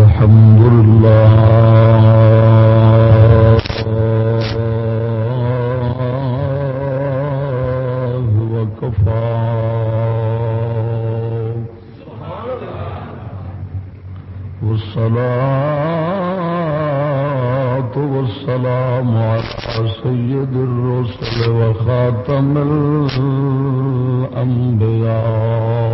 الحمد لله والصلاة والسلام على سيد الرسل وخاتم الأنبياء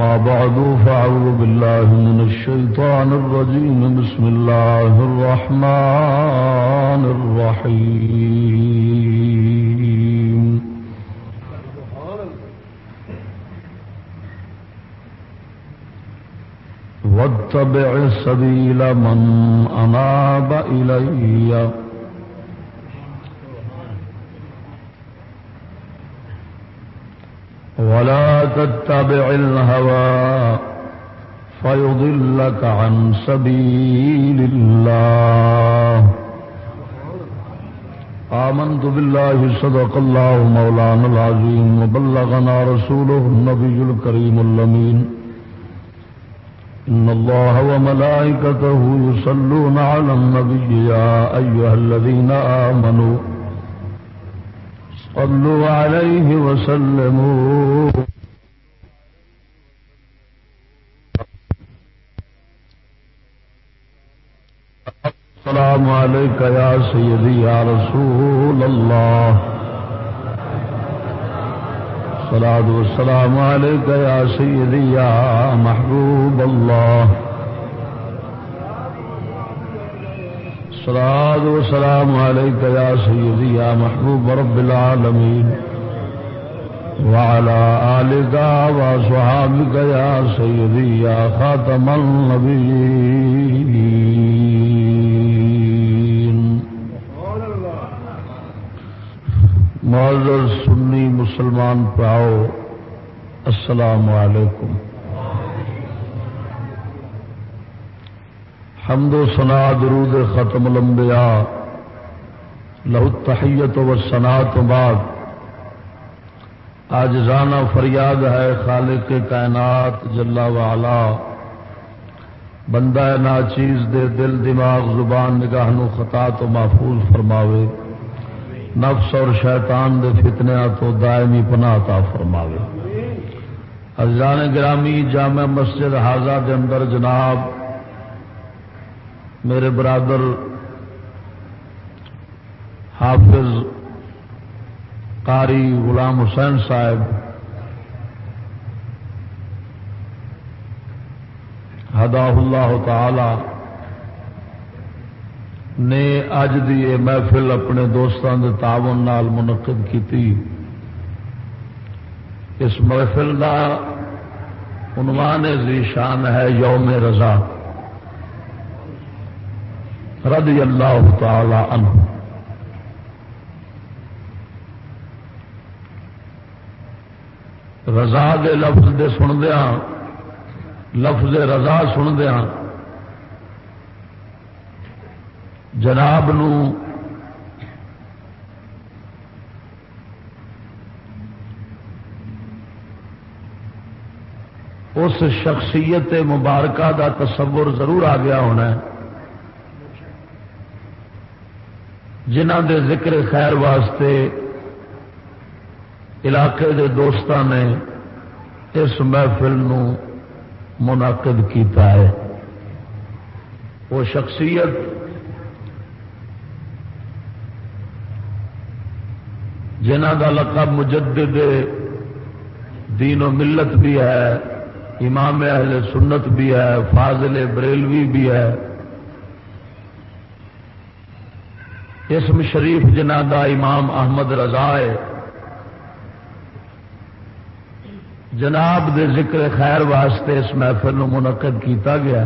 أما بعد، فأعوذ بالله من الشيطان الرجيم. بسم الله الرحمن الرحيم. واتبع سبيل من أناب إلي. ولا تتبع الهوى فيضلك عن سبيل الله. آمنت بالله صدق الله مولانا العظيم وبلغنا رسوله النبي الكريم اللمين إن الله وملائكته يصلون على النبي يا أيها الذين آمنوا صلوا عليه وسلموا. السلام عليك يا سيدي يا رسول الله. صلاة والسلام عليك يا سيدي يا محبوب الله. صلاة والسلام عليك يا سيدي يا محبوب رب العالمين. وعلى آلك وصحابك يا سيدي يا خاتم النبيين. معذر سنی مسلمان پاؤ، السلام علیکم. حمد و سنا درود ختم الانبیاء. لہو تحیت و سنا تو بعد. آج رانا فریاد ہے خالق کائنات جلا والا بندہ نا چیز دے دل دماغ زبان نگاہ نو خطا تو محفوظ فرماوے. نفس اور شیطان دے فتنیا تو دائمی پناہ عطا فرماوے. حضران گرامی جامع مسجد حاضہ دے اندر جناب میرے برادر حافظ قاری غلام حسین صاحب ہدا اللہ تعالی نے اج دی یہ محفل اپنے دوستان دے تعاون نال منعقد کی اس محفل کا عنوان ذیشان ہے یوم رضا۔ رضی اللہ تعالی عنہ۔ رضا دے لفظ دے سندیا ہاں، لفظ رضا سندیا ہاں۔ جناب نو اس شخصیت مبارکہ دا تصور ضرور آ گیا ہونا ہے۔ جنہ دے ذکر خیر واسطے علاقے دے دوستان نے اس محفل نو منعقد کیتا ہے۔ وہ شخصیت جنہ کا لقب مجدد دین و ملت بھی ہے، امام اہل سنت بھی ہے، فاضل بریلوی بھی ہے۔ اسم شریف جنہ دا امام احمد رضا ہے۔ جناب دے ذکر خیر واسطے اس محفل نو منعقد کیتا گیا۔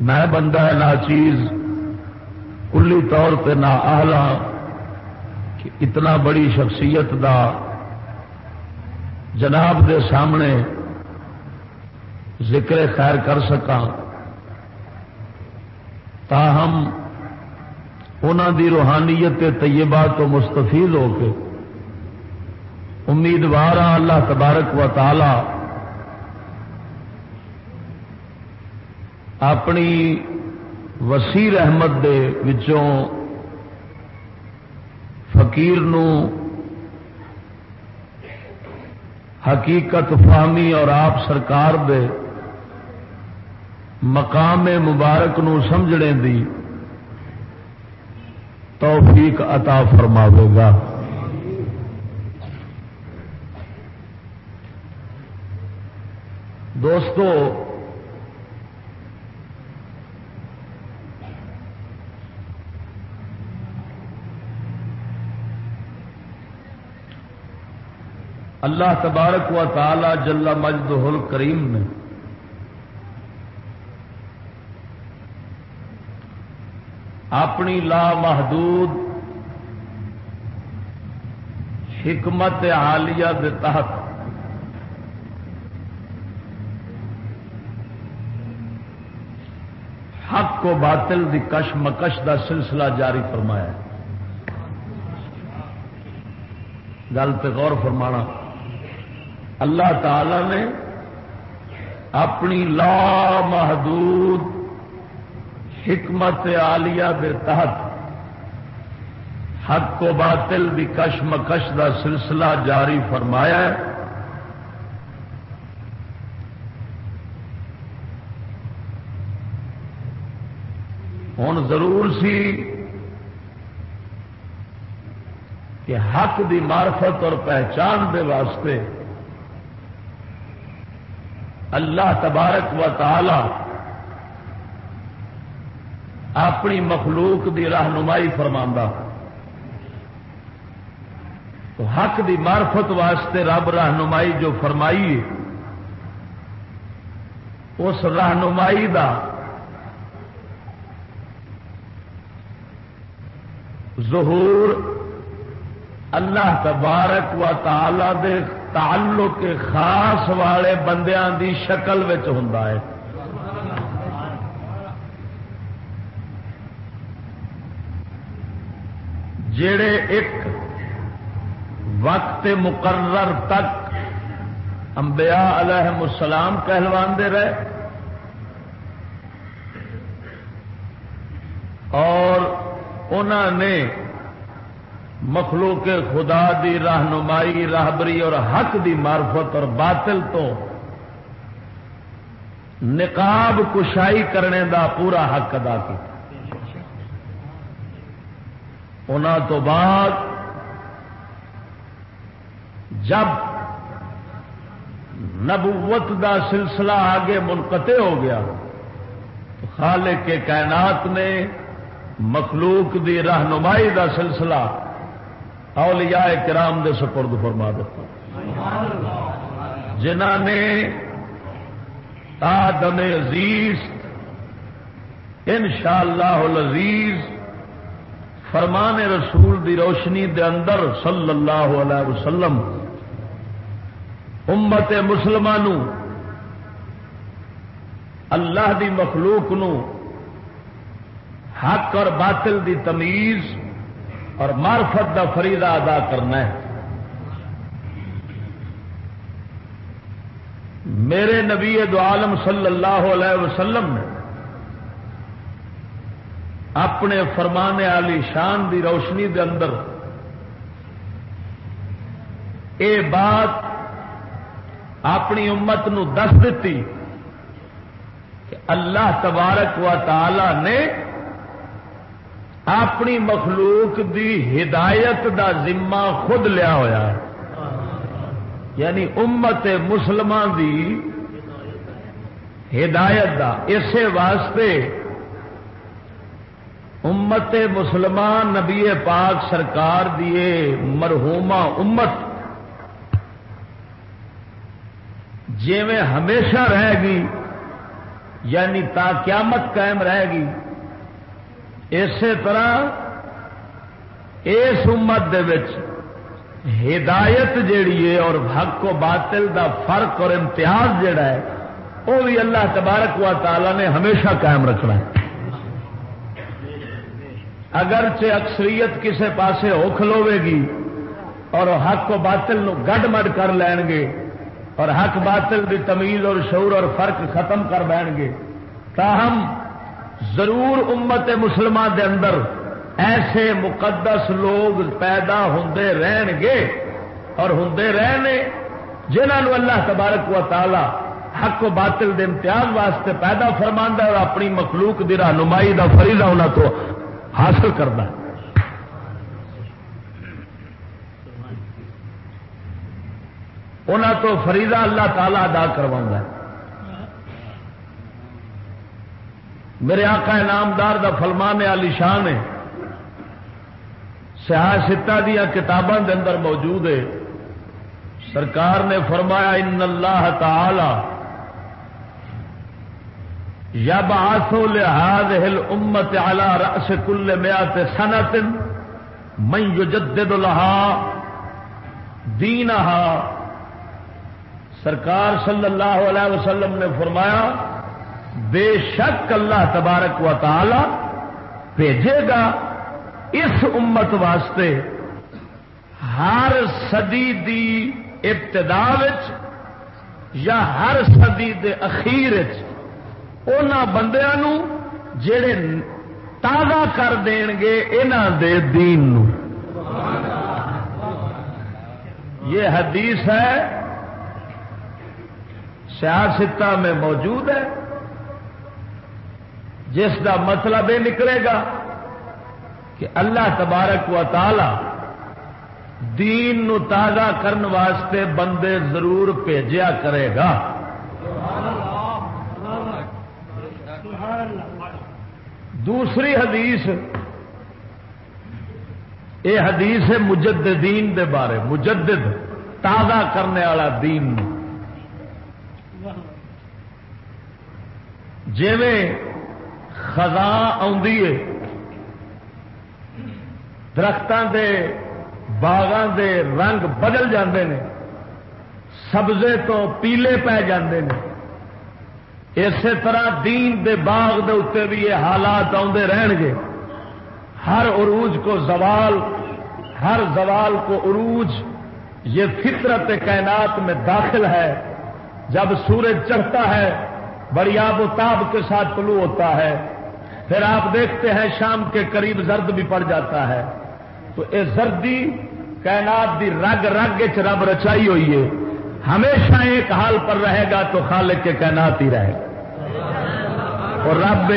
میں بندہ نہ چیز، کلی طور پہ نہ آلہ کہ اتنا بڑی شخصیت دا جناب دے سامنے ذکر خیر کر سکا تاہم انہوں دی روحانیت طیبہ تو مستفید ہو کے امیدوار ہاں اللہ تبارک و تعالی اپنی وسیع رحمت دے وچوں فقیر نو حقیقت فہمی اور آپ سرکار دے مقام مبارک نو سمجھنے دی توفیق عطا فرماوے گا۔ دوستو اللہ تبارک و تعالی جل مجد کریم نے اپنی لا محدود حکمت عالیہ کے تحت حق کو باطل دی کش مکش دا سلسلہ جاری فرمایا گل پہ غور فرمانا۔ اللہ تعالی نے اپنی لا محدود حکمت عالیہ کے تحت، حق کو باطل بھی کش مکش کا سلسلہ جاری فرمایا ہے۔ ہوں ضرور سی کہ حق دی معرفت اور پہچان دے واسطے اللہ تبارک و تعالی اپنی مخلوق دی رہنمائی فرما تو حق دی معرفت واسطے رب رہنمائی جو فرمائی اس رہنمائی دا ظہور اللہ تبارک و تعالی دے تعلق خاص والے بندیاں دی شکل ہوں جڑے ایک وقت مقرر تک انبیاء علیہ السلام کہلواندے رہے اور انہوں نے مخلوق خدا دی رہنمائی راہبری اور حق دی معرفت اور باطل تو نقاب کشائی کرنے دا پورا حق ادا کیا تو بعد جب نبوت دا سلسلہ آگے منقطع ہو گیا، تو خالق کے کائنات نے مخلوق دی رہنمائی دا سلسلہ اولیاء کرام دے سپرد فرما دیتا۔ جنہ نے آدم عزیز ان شاء اللہ عزیز فرمان رسول دی روشنی دے اندر صلی اللہ علیہ وسلم امت مسلمان اللہ دی مخلوق نو حق اور باطل دی تمیز اور معرفت دا فریضہ ادا کرنا ہے۔ میرے نبی دو عالم صلی اللہ علیہ وسلم نے اپنے فرمانے والی شان دی روشنی دے اندر اے بات اپنی امت نو دس دیتی کہ اللہ تبارک و تعالی نے اپنی مخلوق دی ہدایت دا ذمہ خود لیا ہوا یعنی امت مسلمان دی ہدایت دا۔ اسی واسطے امت مسلمان نبی پاک سرکار دیے مرحوما امت جی میں ہمیشہ رہے گی یعنی تا قیامت قائم رہے گی۔ اسی طرح اس امت دے وچ ہدایت جیڑی ہے اور حق و باطل دا فرق اور امتیاز جیڑا ہے وہ بھی اللہ تبارک و تعالی نے ہمیشہ قائم رکھنا ہے۔ اگرچہ اکثریت کسے پاسے ہو کھلوے گی اور حق و باطل نو گڈ مڈ کر لین گے اور حق باطل دی تمیز اور شعور اور فرق ختم کر بین گے تاہم ضرور امت مسلمان دے اندر ایسے مقدس لوگ پیدا ہوں رہن گے اور ہوں رہنے جنہوں اللہ تبارک و تعالی حق و باطل دے امتیاز واسطے پیدا فرما اور اپنی مخلوق دی رہنمائی کا فریضہ انہوں تو حاصل کرنا انہوں تو فریضہ اللہ تعالی ادا کروا میرے آقا انعامدار دا فلمان علی شان ہے۔ سیاح دیا کتابوں کے اندر موجود ہے۔ سرکار نے فرمایا، ان اللہ تعالی یب آسو لحاظ ہل امت آلہ رس کل میات سنت میں یجدد لہا دین سرکار صلی اللہ علیہ وسلم نے فرمایا، بے شک اللہ تبارک و تعالی بھیجے گا اس امت واسطے ہر سدی دی ابتدا یا ہر سدی دے اخیر ان بندیا جڑے تازہ کر دین گے دے دین نو یہ حدیث ہے سیاستہ میں موجود ہے جس کا مطلب یہ نکلے گا کہ اللہ تبارک و تعالی دین نو تازہ کرن واسطے بندے ضرور بھیجا کرے گا دوسری حدیث، یہ حدیث ہے مجددین دے بارے، مجدد، تازہ کرنے والا دین۔ جیویں خزاں ہے درختوں دے، باغاں دے رنگ بدل جاندے نے، سبزے تو پیلے پی جاندے نے۔ اسی طرح دین دے باغ دے اتنے بھی یہ حالات آتے رہن گے ہر عروج کو زوال، ہر زوال کو عروج، یہ فطرت کائنات میں داخل ہے۔ جب سورج چڑھتا ہے، بڑی آب و تاب کے ساتھ طلوع ہوتا ہے۔ پھر آپ دیکھتے ہیں شام کے قریب زرد بھی پڑ جاتا ہے۔ تو یہ زردی، کائنات دی رگ رگ چ رب رچائی ہوئی ہے۔ ہمیشہ ایک حال پر رہے گا تو خالق کے کائنات ہی رہے گا۔ اور رب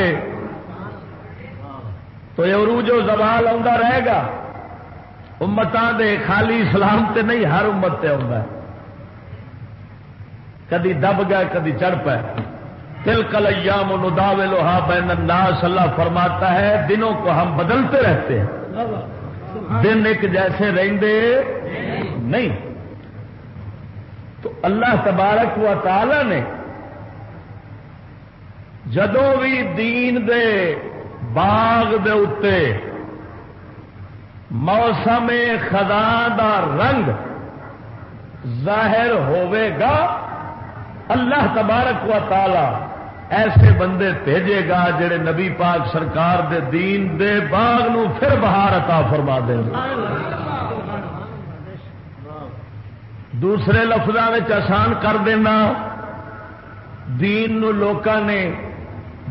تو یہ عروج و زوال آتا رہے گا۔ امتان دے خالی اسلام تے نہیں، ہر امت تے آتا ہے۔ کدی دب گئے، کدی چڑھ پے دل کل ایام نداوے لوہا بین الناس، اللہ فرماتا ہے، دنوں کو ہم بدلتے رہتے ہیں۔ دن ایک جیسے رہندے نہیں۔ تو اللہ تبارک و تعالی نے جدو بھی دین دے باغ دے اتے موسم خزاں دا رنگ ظاہر ہوئے گا، اللہ تبارک و تعالی ایسے بندے بھیجے گا جڑے نبی پاک سرکار دے دین دے باغ نو پھر بہار عطا فرما دیں دوسرے لفظوں میں آسان کر دینا، دین نو لوکاں نے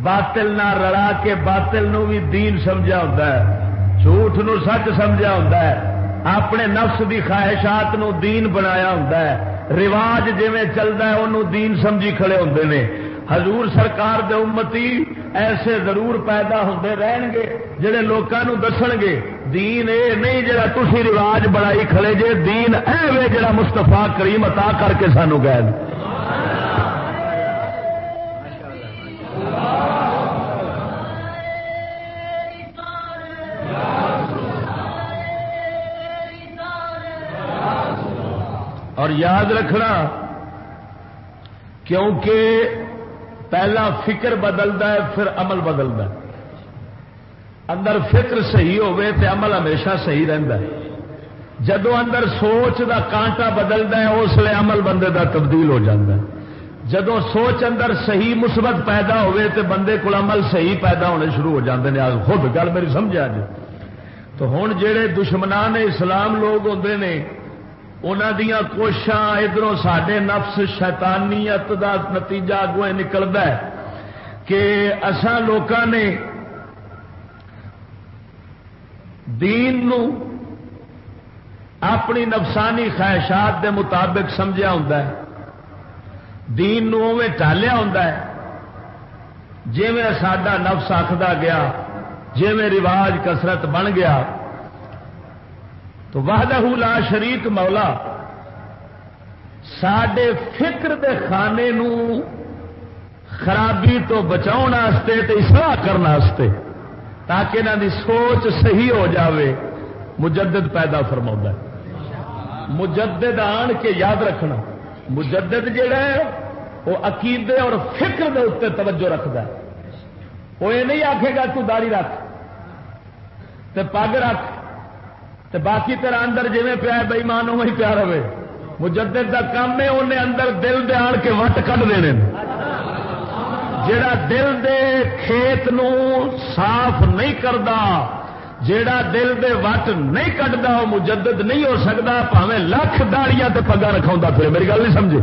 باطل نہ رڑا کے باطل نو بھی دین سمجھا ہوتا ہے۔ جھوٹ نو سچ سمجھا ہوتا ہے۔ اپنے نفس دی خواہشات نو دین بنایا ہوتا ہے۔ رواج جی چلتا ہے انہوں دین سمجھی کھڑے ہوتے ہیں حضور سرکار دے امتی ایسے ضرور پیدا ہوتے رہن گے جڑے لوگوں دس گے دین اے نہیں جڑا تھی رواج بڑائی کھڑے، جے دین اے وے جڑا مستفا کریم عطا کر کے سانو گئے۔ اور یاد رکھنا، کیونکہ پہلا فکر بدلتا ہے، پھر عمل بدلتا ہے۔ اندر فکر صحیح ہوے تو عمل ہمیشہ صحیح رہتا ہے۔ جدو اندر سوچ دا کانٹا بدلتا ہے، اس لیے عمل بندے دا تبدیل ہو جاتا ہے۔ جدو سوچ اندر صحیح مثبت پیدا ہوے تو بندے کو عمل صحیح پیدا ہونے شروع ہو جاتے ہیں خود گل میری سمجھا جی۔ تو ہوں جہے دشمنان اسلام لوگ ہوتے ہیں دیا کوشش ادھر سڈے نفس شیطانیت دا نتیجہ اگو نکلتا ہے کہ اسان لوگوں نے دین نو اپنی نفسانی خواہشات دے مطابق سمجھا ہوں دین نو ٹالیا ہوں جی میں نفس آخدا گیا جی رواج کسرت بن گیا تو وحدہ لا شریک مولا سڈے فکر دے خانے نو خرابی تو بچاؤ اصلاح کرنے تاکہ انہوں دی سوچ صحیح ہو جاوے، مجدد پیدا فرما مجدد آن کے یاد رکھنا، مجدد جڑا ہے، وہ عقیدے اور فکر دے اتنے توجہ رکھتا ہے۔ وہ یہ نہیں آخے گا تو داری رکھ، تے پگ رکھ تے باقی تیرا اندر جی پیا بئی مان وہی پیا رہے۔ مجدد کا کام ہے انہیں اندر دل دے آن کے وٹ کھ دینے جڑا دل دے کھیت نو صاف نہیں کرتا جیڑا دل دے وٹ نہیں کٹتا وہ مجدد نہیں ہو سکتا پاوے لکھ داڑیاں تے پگا رکھا پھر میری گل نہیں سمجھے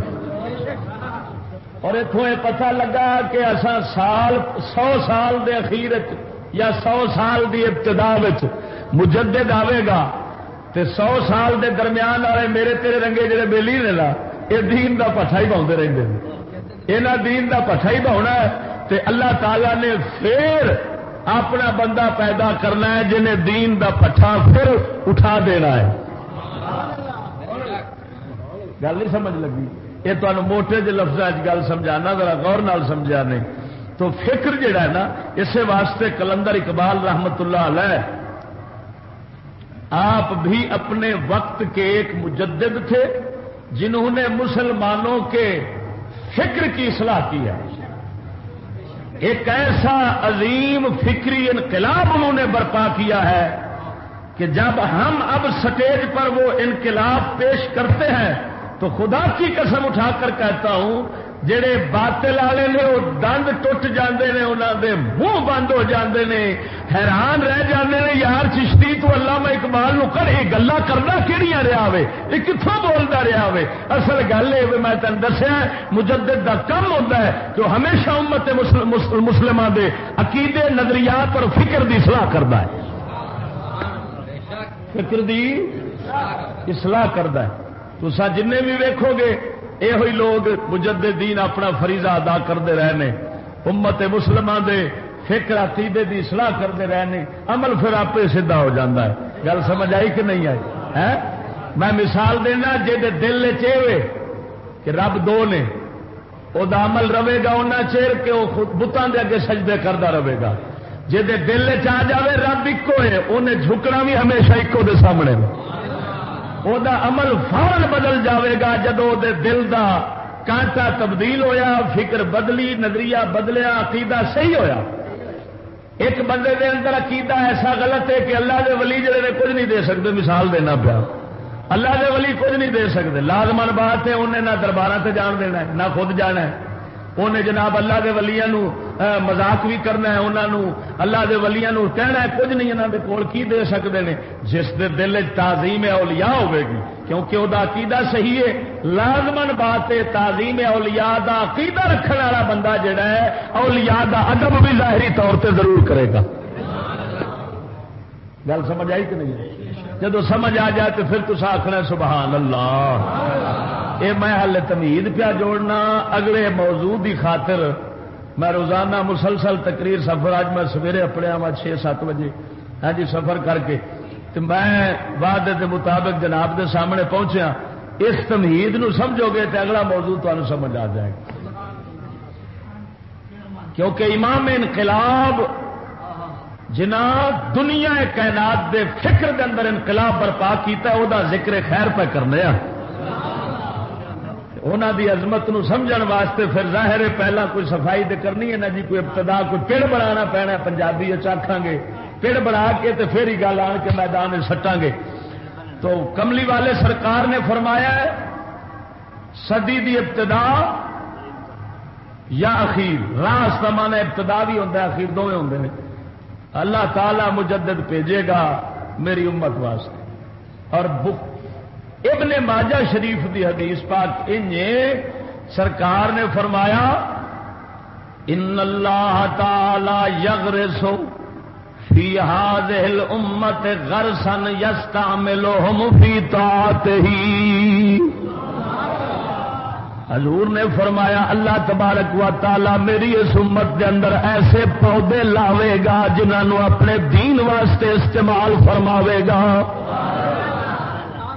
اور اتوں یہ پتہ لگا کہ اصا سال، سو سال دے اخیر یا سو سال دی ابتدا مجدد آئے گا۔ تے سو سال دے درمیان والے میرے تیرے رنگے جڑے بےلی نے نا یہ دین دا پٹھا ہی پاؤں رہتے ہیں یہاں دین دا پٹھا ہی پاؤنا ہے۔ تے اللہ تعالی نے پھر اپنا بندہ پیدا کرنا ہے جنہیں دین دا پٹھا پھر اٹھا دینا ہے۔ گل نہیں سمجھ لگی۔ یہ تمہیں موٹے جی لفظ گل سمجھانا، ذرا غور نال سمجھا نہیں تو فکر جڑا ہے نا اسی واسطے کلندر اقبال رحمت اللہ علیہ آپ بھی اپنے وقت کے ایک مجدد تھے جنہوں نے مسلمانوں کے فکر کی اصلاح کی ہے۔ ایک ایسا عظیم فکری انقلاب انہوں نے برپا کیا ہے کہ جب ہم اب سٹیج پر وہ انقلاب پیش کرتے ہیں تو خدا کی قسم اٹھا کر کہتا ہوں جڑے باطل والے نے وہ دند ٹوٹ جاندے نے انہوں دے منہ بند ہو جاندے نے، حیران رہ جاندے نے، یار چشتی تو اللہ میں اقبال نو کر یہ گلا کرنا کہڑی رہا ہوے یہ کتوں بولتا رہا ہوے اصل گل یہ میں تین دسیا مجدد دا کم ہوتا ہے جو ہمیشہ امت مسلمان دے عقیدے، نظریات اور فکر دی اصلاح کرتا ہے۔ فکر دی اصلاح کرتا ہے۔ تو جن بھی ویکو گے یہ لوگ مجدد دین اپنا فریضہ ادا کرتے رہے امت مسلمان دے فکر عقیدے دی اصلاح کرتے رہے عمل پھر آپ سیدھا ہو جاتا ہے۔ گل سمجھ آئی کہ نہیں آئی؟ ہے میں مثال دینا جی دل چاہے کہ رب دو نے۔ وہ عمل رہے گا ان چیر کہ وہ بتان دے اگے سجدے کرتا رہے گا۔ جی دل چ جائے رب ایکو ہے انہیں جھکنا بھی ہمیشہ ایکو دے سامنے۔ وہ عمل فورن بدل جاوے گا جدو دے دل دا کانٹا تبدیل ہویا فکر بدلی نظریہ بدلیا عقیدہ صحیح ہویا ایک بندے دے اندر عقیدہ ایسا غلط ہے کہ اللہ دے ولی جڑے نے کچھ نہیں دے سکتے مثال دینا پیا اللہ دے ولی کچھ نہیں دے سکتے لازمن بات ہے انہیں نہ دربار سے جان دینا ہے نہ خود جانا ہے انہیں جناب اللہ دے ولیاں نو مزاق بھی کرنا ہے انہوں اللہ دے ولیاں نو کہنا ہے کچھ نہیں انہوں دے کول کی دے سکتے ہیں جس دے دل تعظیم اولیاء ہوے گی کیونکہ وہ عقیدہ صحیح ہے لازمن بات ہے تعظیم اولیاء دا عقیدہ رکھنے والا بندہ جڑا ہے اولیاء دا ادب بھی ظاہری طور پہ ضرور کرے گا گل سمجھ آئی کہ نہیں جب سمجھ آ جائے تو پھر تو آخنا سبحان اللہ۔ اے میں ہل تمید پیا جوڑنا، اگلے موضوع دی خاطر میں روزانہ مسلسل تقریر سفر اج میں سویرے اپنے آوا چھ سات بجے۔ ہاں جی سفر کر کے۔ تو میں وعدے دے مطابق جناب دے سامنے پہنچیا۔ اس تمہید نو سمجھو گے تو اگلا موضوع تمہیں سمجھ آ جائے۔ گا کیونکہ امام انقلاب جنا دنیا کائنات دے فکر دے اندر انقلاب برپا کیتا ہے وہ ذکر خیر پہ کرنے انہوں دی عظمت نو سمجھن واسطے پھر ظاہر ہے، پہلا کوئی صفائی دے کرنی ہے نا جی کوئی ابتدا، کوئی پڑ بنا پینا پنجابی آخان گے۔ پڑ بنا کے تے پھر ہی گل آن کے میدان سٹاں گے۔ تو کملی والے سرکار نے فرمایا ہے، صدی دی ابتدا یا اخیر۔ راس کا ابتدا بھی ہوتا ہے، اخیر دونوں ہوں اللہ تعالی مجدد بھیجے گا میری امت واسطے۔ اور ابن ماجہ شریف دی حدیث پاک ان سرکار نے فرمایا، ان اللہ تعالی یغرسو فی هذه الامت غرسا يستعملهم فی طاعته حضور نے فرمایا، اللہ تبارک و تعالی میری اس امت کے اندر ایسے پودے لاوے گا جنہوں اپنے دین واسطے استعمال فرماوے گا۔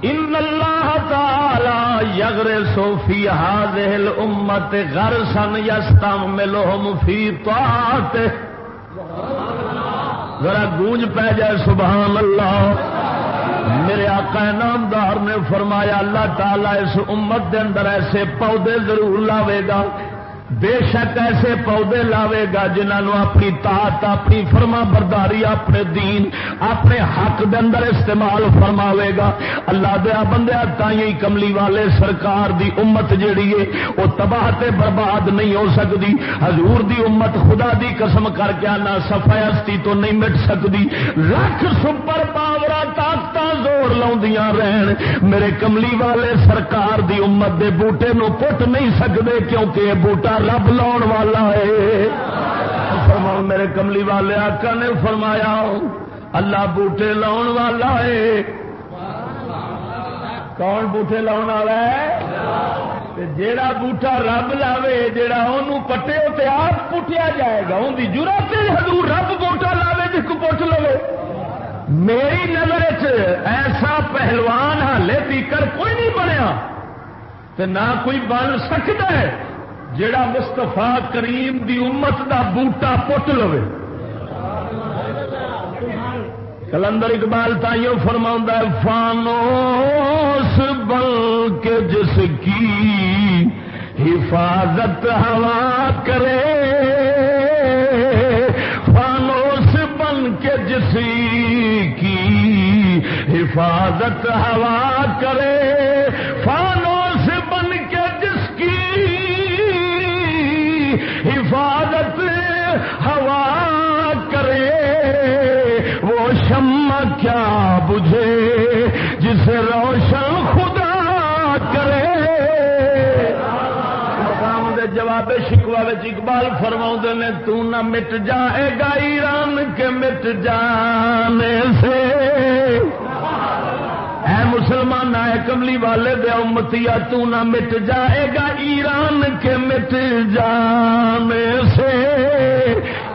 ان اللہ تعالی یگر سوفی حاضل امت غر سن یستم ملو فی ذرا گونج پہ جائے، سبحان اللہ۔ میرے آقا نامدار نے فرمایا، اللہ تعالیٰ اس امت دے اندر ایسے پودے ضرور لاوے گا۔ بے شک ایسے پودے لاوے گا جنہوں اپنی طاقت اپنی فرما برداری اپنے دین، اپنے حق دے اندر استعمال فرماوے گا۔ اللہ دیا بندے تھی کملی والے سرکار دی امت جیڑی ہے، وہ تباہ تے برباد نہیں ہو سکتی حضور دی امت خدا دی قسم کر کے آنا سفایستی تو نہیں مٹ سکتی لکھ سپر پاورا طاقت زور لاؤں رہن۔ میرے کملی والے سرکار دی امت دے بوٹے نو پٹ نہیں سکتے کیونکہ یہ بوٹا رب لاؤ والا ہے۔ میرے کملی والے، آقا نے فرمایا، اللہ بوٹے لاؤ والا ہے۔ کون بوٹے لاؤ والا ہے؟ جیڑا بوٹا رب لاوے، جیڑا انہوں پٹے تے آپ پٹیا جائے گا۔ ان کی ضرورت حضور رب بوٹا لاوے، جس کو پٹ لو میری نظر ایسا پہلوان ہالے تیکر کوئی نہیں بنیا۔ نہ کوئی بن سکتا ہے۔ جڑا مستفا کریم دی امت دا بوٹا پٹ لو کلندر اقبال تائیوں فرما فانوس بل کے جس کی حفاظت ہوا کرے۔ فانوس بن کے جس کی حفاظت ہوا کرے۔ سے روشن خدا کرے۔ جواب شکوا اقبال فرما نے، تو نہ مٹ جائے گا ایران کے مٹ جانے سے۔ اے مسلمان نہ کملی والے دے امتیا تو نہ مٹ جائے گا ایران کے مٹ جانے سے۔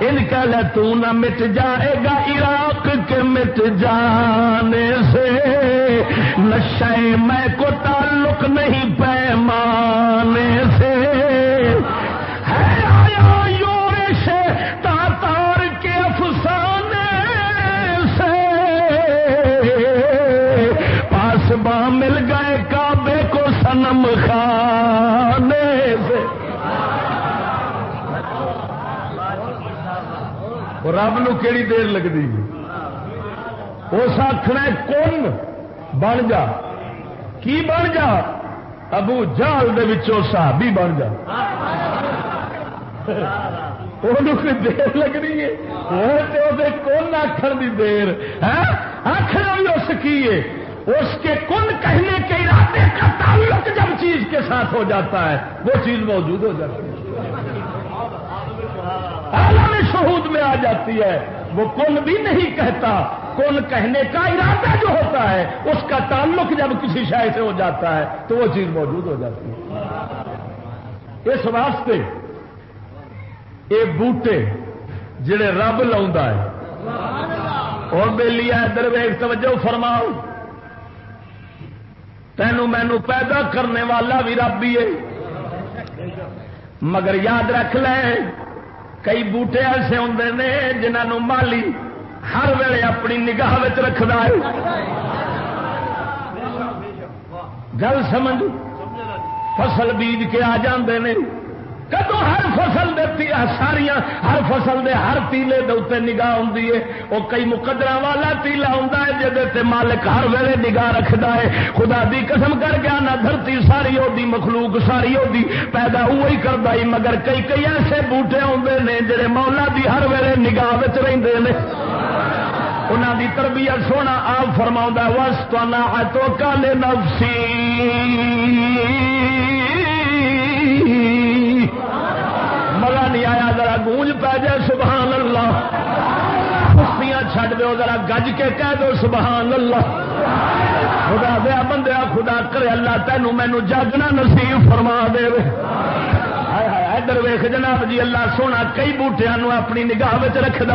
ان کا لے تو نہ مٹ جائے گا عراق کے مٹ جانے سے۔ نشے میں کو تعلق نہیں پیمان رب نو کیڑی دیر لگتی اس آخنا کون بن جا؟ کی بن جا؟ ابو جال صحابی بن جا۔ دیر لگنی ہے؟ کون آخر دی دیر؟ ہاں؟ آخر بھی اس کی ہے؟ اس کے کن کہنے کے ارادے کا تعلق جب چیز کے ساتھ ہو جاتا ہے، وہ چیز موجود ہو جاتی ہے۔ عالم شہود میں آ جاتی ہے۔ وہ کن بھی نہیں کہتا۔ کن کہنے کا ارادہ جو ہوتا ہے، اس کا تعلق جب کسی شہر سے ہو جاتا ہے، تو وہ چیز موجود ہو جاتی ہے۔ اس واسطے یہ بوٹے جڑے رب لا ہے، اور بے لیا درویش توجہ فرماؤ۔ تینوں مینو پیدا کرنے والا بھی رب ہی ہے۔ مگر یاد رکھ لے کئی بوٹے ایسے ہوں نے جنہوں مالی ہر ویلے اپنی نگاہ رکھتا ہے۔ گل سمجھ؟ فصل بیج کے آ جاندے نے۔ کدو ہر فصل دیتی ساریا ہر فصل دے ہر تیلے دے اتنے نگاہ ہوں وہ کئی مقدر والا تیلا ہوں جی مالک ہر ویلے نگاہ رکھتا ہے۔ خدا دی قسم کر گیا نہ دھرتی ساری وہ مخلوق ساری وہ پیدا وہی کرتا ہی مگر کئی کئی ایسے بوٹے آتے ہیں جڑے مولا دی ہر ویلے نگاہ رہتے ہیں انہوں دی تربیت سونا آپ فرما وس تو کالے نفسی۔ نہیں آیا، ذرا گونج پی جائے سبحان اللہ کشتیاں چھڈ دو، ذرا گج کے کہہ دو سبحان اللہ خدا دیا بندیا خدا کرے اللہ تینوں مینو جاگنا نصیب فرما دے۔ ادھر ویخ جناب جی اللہ سونا کئی بوٹیا اپنی نگاہ رکھدا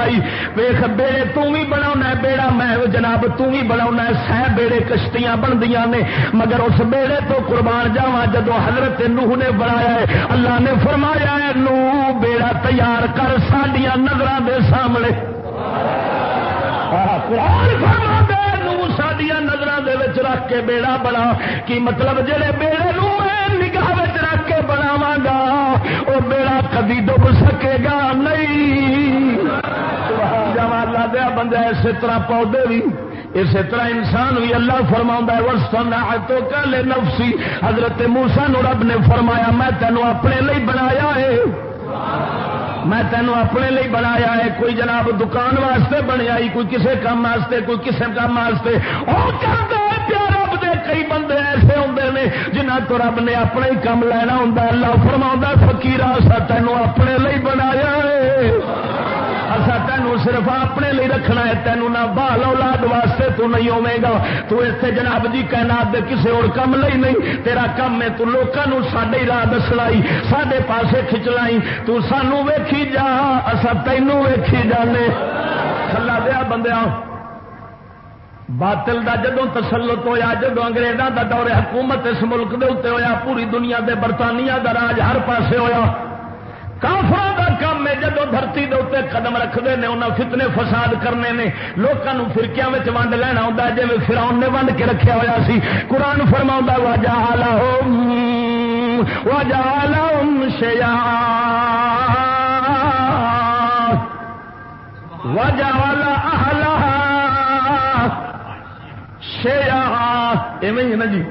ویخ بیڑے تھی بنا بیڑا میں جناب تھی بنا سہ بیڑے کشتیاں بندیاں نے، مگر اس بیڑے تو قربان جاوا جدو حضرت نوح نے بنایا ہے۔ اللہ نے فرمایا ہے نو بیڑا تیار کر سڈیا نظر دے سامنے۔ سڈیا نظر رکھ کے بیڑا بنا۔ کی مطلب جہے بیڑے نو نگاہ رکھ کے بناوا گا وہ بیڑا کدی ڈب سکے گا نہیں۔ اللہ دیا بندہ اسی طرح پودے بھی۔ اسی طرح انسان بھی اللہ فرما وسطنا تو کل نفسی حضرت موسا نو رب نے فرمایا، میں تینوں اپنے لیے بنایا ہے۔ میں تینوں اپنے لیے بنایا ہے۔ کوئی جناب دکان واسطے بنیا، کوئی کسی کام واسطے، کوئی کسی کام واسطے۔ رب دے، کئی بندے نے، جنہ تو رب نے اپنا ہی کام لینا ہوں اللہ فرما فکیر سا تینوں اپنے لیے بنایا ہے۔ اصا تینوں صرف اپنے لیے رکھنا ہے تینوں نہ بال اولاد واسطے تو نہیں ہوے گا۔ تو اتنے جناب جی کہنا دے کسی اور کم لئی نہیں، تیرا کم ہے، تو لوگوں سڈے راہ دسلائی سڈے پاسے کھچلائی، تو سانو ویکھی جا اصا تینوں ویکھی جانے۔ کلا دیا بندیا باطل دا جدو تسلط ہویا جدو انگریزوں دا دور حکومت اس ملک دے اتنے ہویا، پوری دنیا دے برطانیہ دا راج ہر پاسے ہویا۔ کافر کا کام ہے جدو دھرتی دے اتنے قدم رکھتے ہیں انہیں فتنے فساد کرنے نے۔ لوگوں فرقیا ونڈ لینا ہوتا جی فراؤن نے ونڈ کے رکھا ہوا سی۔ قرآن فرما واجا لا واجا شیا واجا ایویں نا جی؟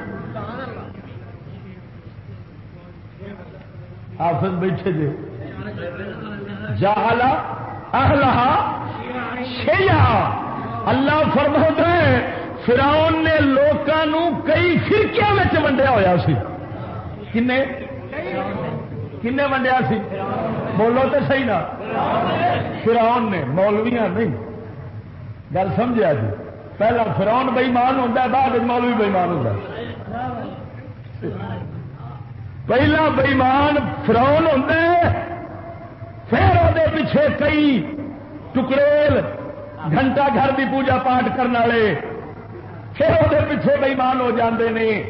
حافظ بیٹھے جی۔ جہلا اہلہا شیا اللہ فرما ہے فراؤن نے لوگوں کئی فرقیا میں ونڈیا ہوا سی۔ کنے؟ کنے ونڈیا سی؟ بولو تو صحیح نا۔ فراؤن نے مولویا نہیں۔ گل سمجھا جی؟ پہلا فراؤن بئیمان ہوتا بعد مولوی بئیمان ہوتا پہلا بئیمان فراؤن ہوتا ہے، پھر وہ پیچھے کئی ٹکڑے گھنٹہ گھر کی پوجا پاٹ کرنے والے، پھر وہ پیچھے بےمان ہو جاندے نے۔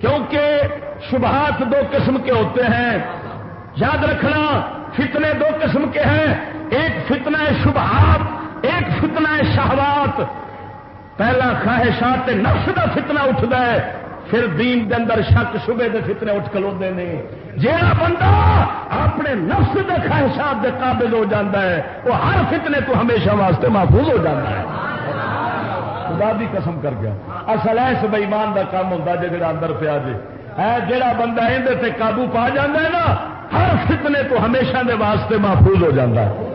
کیونکہ شبہات دو قسم کے ہوتے ہیں۔ یاد رکھنا، فتنے دو قسم کے ہیں۔ ایک فتنہ شبہات، ایک فتنہ شہوات۔ پہلا خواہشات نفس کا فتنہ اٹھتا ہے، پھر دین دے اندر شک شبے دے فتنے اٹھ کلوتے ہیں۔ جہاں بندہ اپنے نفس کے خواہشات کے قابل ہو جاتا ہے، وہ ہر فتنے تو ہمیشہ واسطے محفوظ ہو جاتا ہے۔ خدا دی قسم کر گیا اصل ایس بئیمان کا کام ہوتا جی جا اندر پیا جی ہے جہاں بندہ اندر قابو پا جا ہے نا، ہر فتنے تو ہمیشہ دے واسطے محفوظ ہو جاتا ہے۔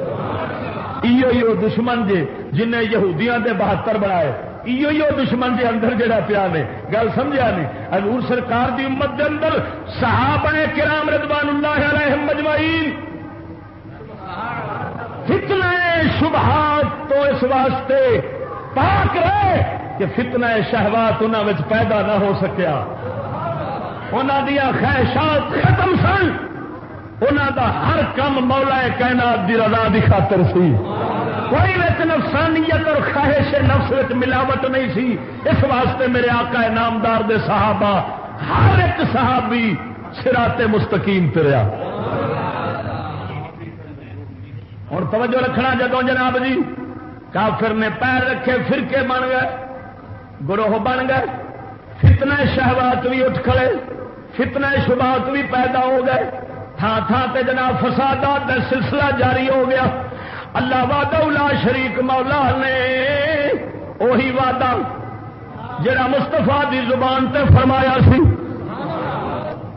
یہ دشمن جی جنہیں یہودیاں دے بہتر بنائے۔ ایو دشمن کے اندر جڑا پیا نے۔ گل سمجھا نہیں۔ حضور سرکار دی امت دے اندر صحابہ کرام رضوان اللہ علیہ مجمعین فتنہ شبہات تو اس واسطے پاک رہے کہ فتنہ شہوات انہوں پیدا نہ ہو سکیا۔ انہوں دیا خواہشات ختم سن۔ انہوں دا ہر کم مولا کائنات دی رضا دی خاطر سی۔ کوئی وچ نفسانیت اور خواہش نفس وچ ملاوٹ نہیں سی، اس واسطے میرے آقا نامدار دے صحابہ، ہر ایک صحابی سراتے مستقیم پریا اور توجہ رکھنا جدو جناب جی کافر نے پیر رکھے، فرقے بن گئے، گروہ بن گئے، فتنہ شہوات بھی اٹھ کھڑے، فتنہ شبات بھی پیدا ہو گئے تھان تھان تے جناب فسادات کا سلسلہ جاری ہو گیا۔ اللہ وعدہ شریک مولا نے وہی وعدہ جڑا مستفا دی زبان تے فرمایا سی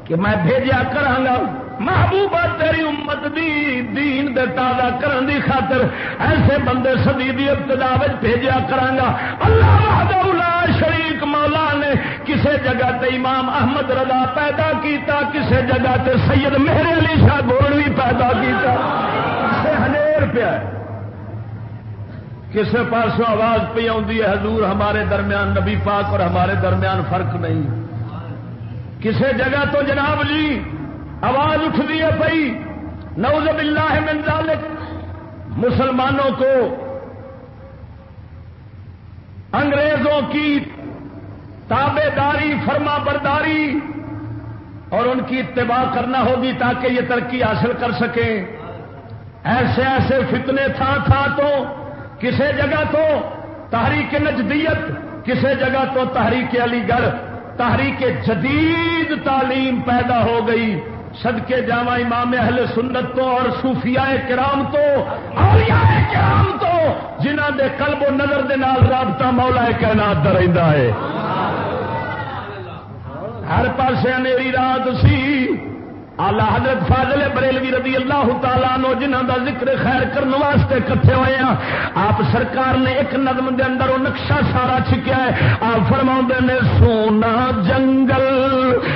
کہ میں بھیجا کرا محبوبہ تیری امت دی دین دے تازہ کرن دی خاطر ایسے بندے سدی دی ابتدا وچ بھیجا کرا اللہ وحدہ لا شریک مولا نے کسے جگہ تے امام احمد رضا پیدا کیتا، کسے جگہ تے سید مہر علی شاہ گولوی پیدا کیتا۔ ہنیر پیا کسی پاسوں آواز پہ آتی ہے، حضور ہمارے درمیان نبی پاک اور ہمارے درمیان فرق نہیں۔ کسی جگہ تو جناب جی آواز اٹھتی ہے پی نوز باللہ من ذالک۔ مسلمانوں کو، انگریزوں کی تابے داری، فرما برداری اور ان کی اتباع کرنا ہوگی تاکہ یہ ترقی حاصل کر سکیں۔ ایسے ایسے فتنے تھا تھا تو کسی جگہ تو تحریک نجدیت کسی جگہ تو تحریک علی گڑھ، تحریک جدید تعلیم پیدا ہو گئی۔ صدقے جامع امام اہل سنت تو اور صوفیاء کرام تو، اولیاء کرام تو جنہ دے قلب و نظر دے نال رابطہ مولا کائنات دا رہندا ہے۔ ہر پاسے میری رات سی۔ آلہ حضرت فاضل بریلوی رضی اللہ تعالیٰ نو جنہوں دا ذکر خیر کرنے واسطے کٹھے ہوئے ہیں، آپ سرکار نے ایک نظم دے اندر وہ نقشہ سارا چھکیا ہے۔ آپ فرما نے، سونا جنگل،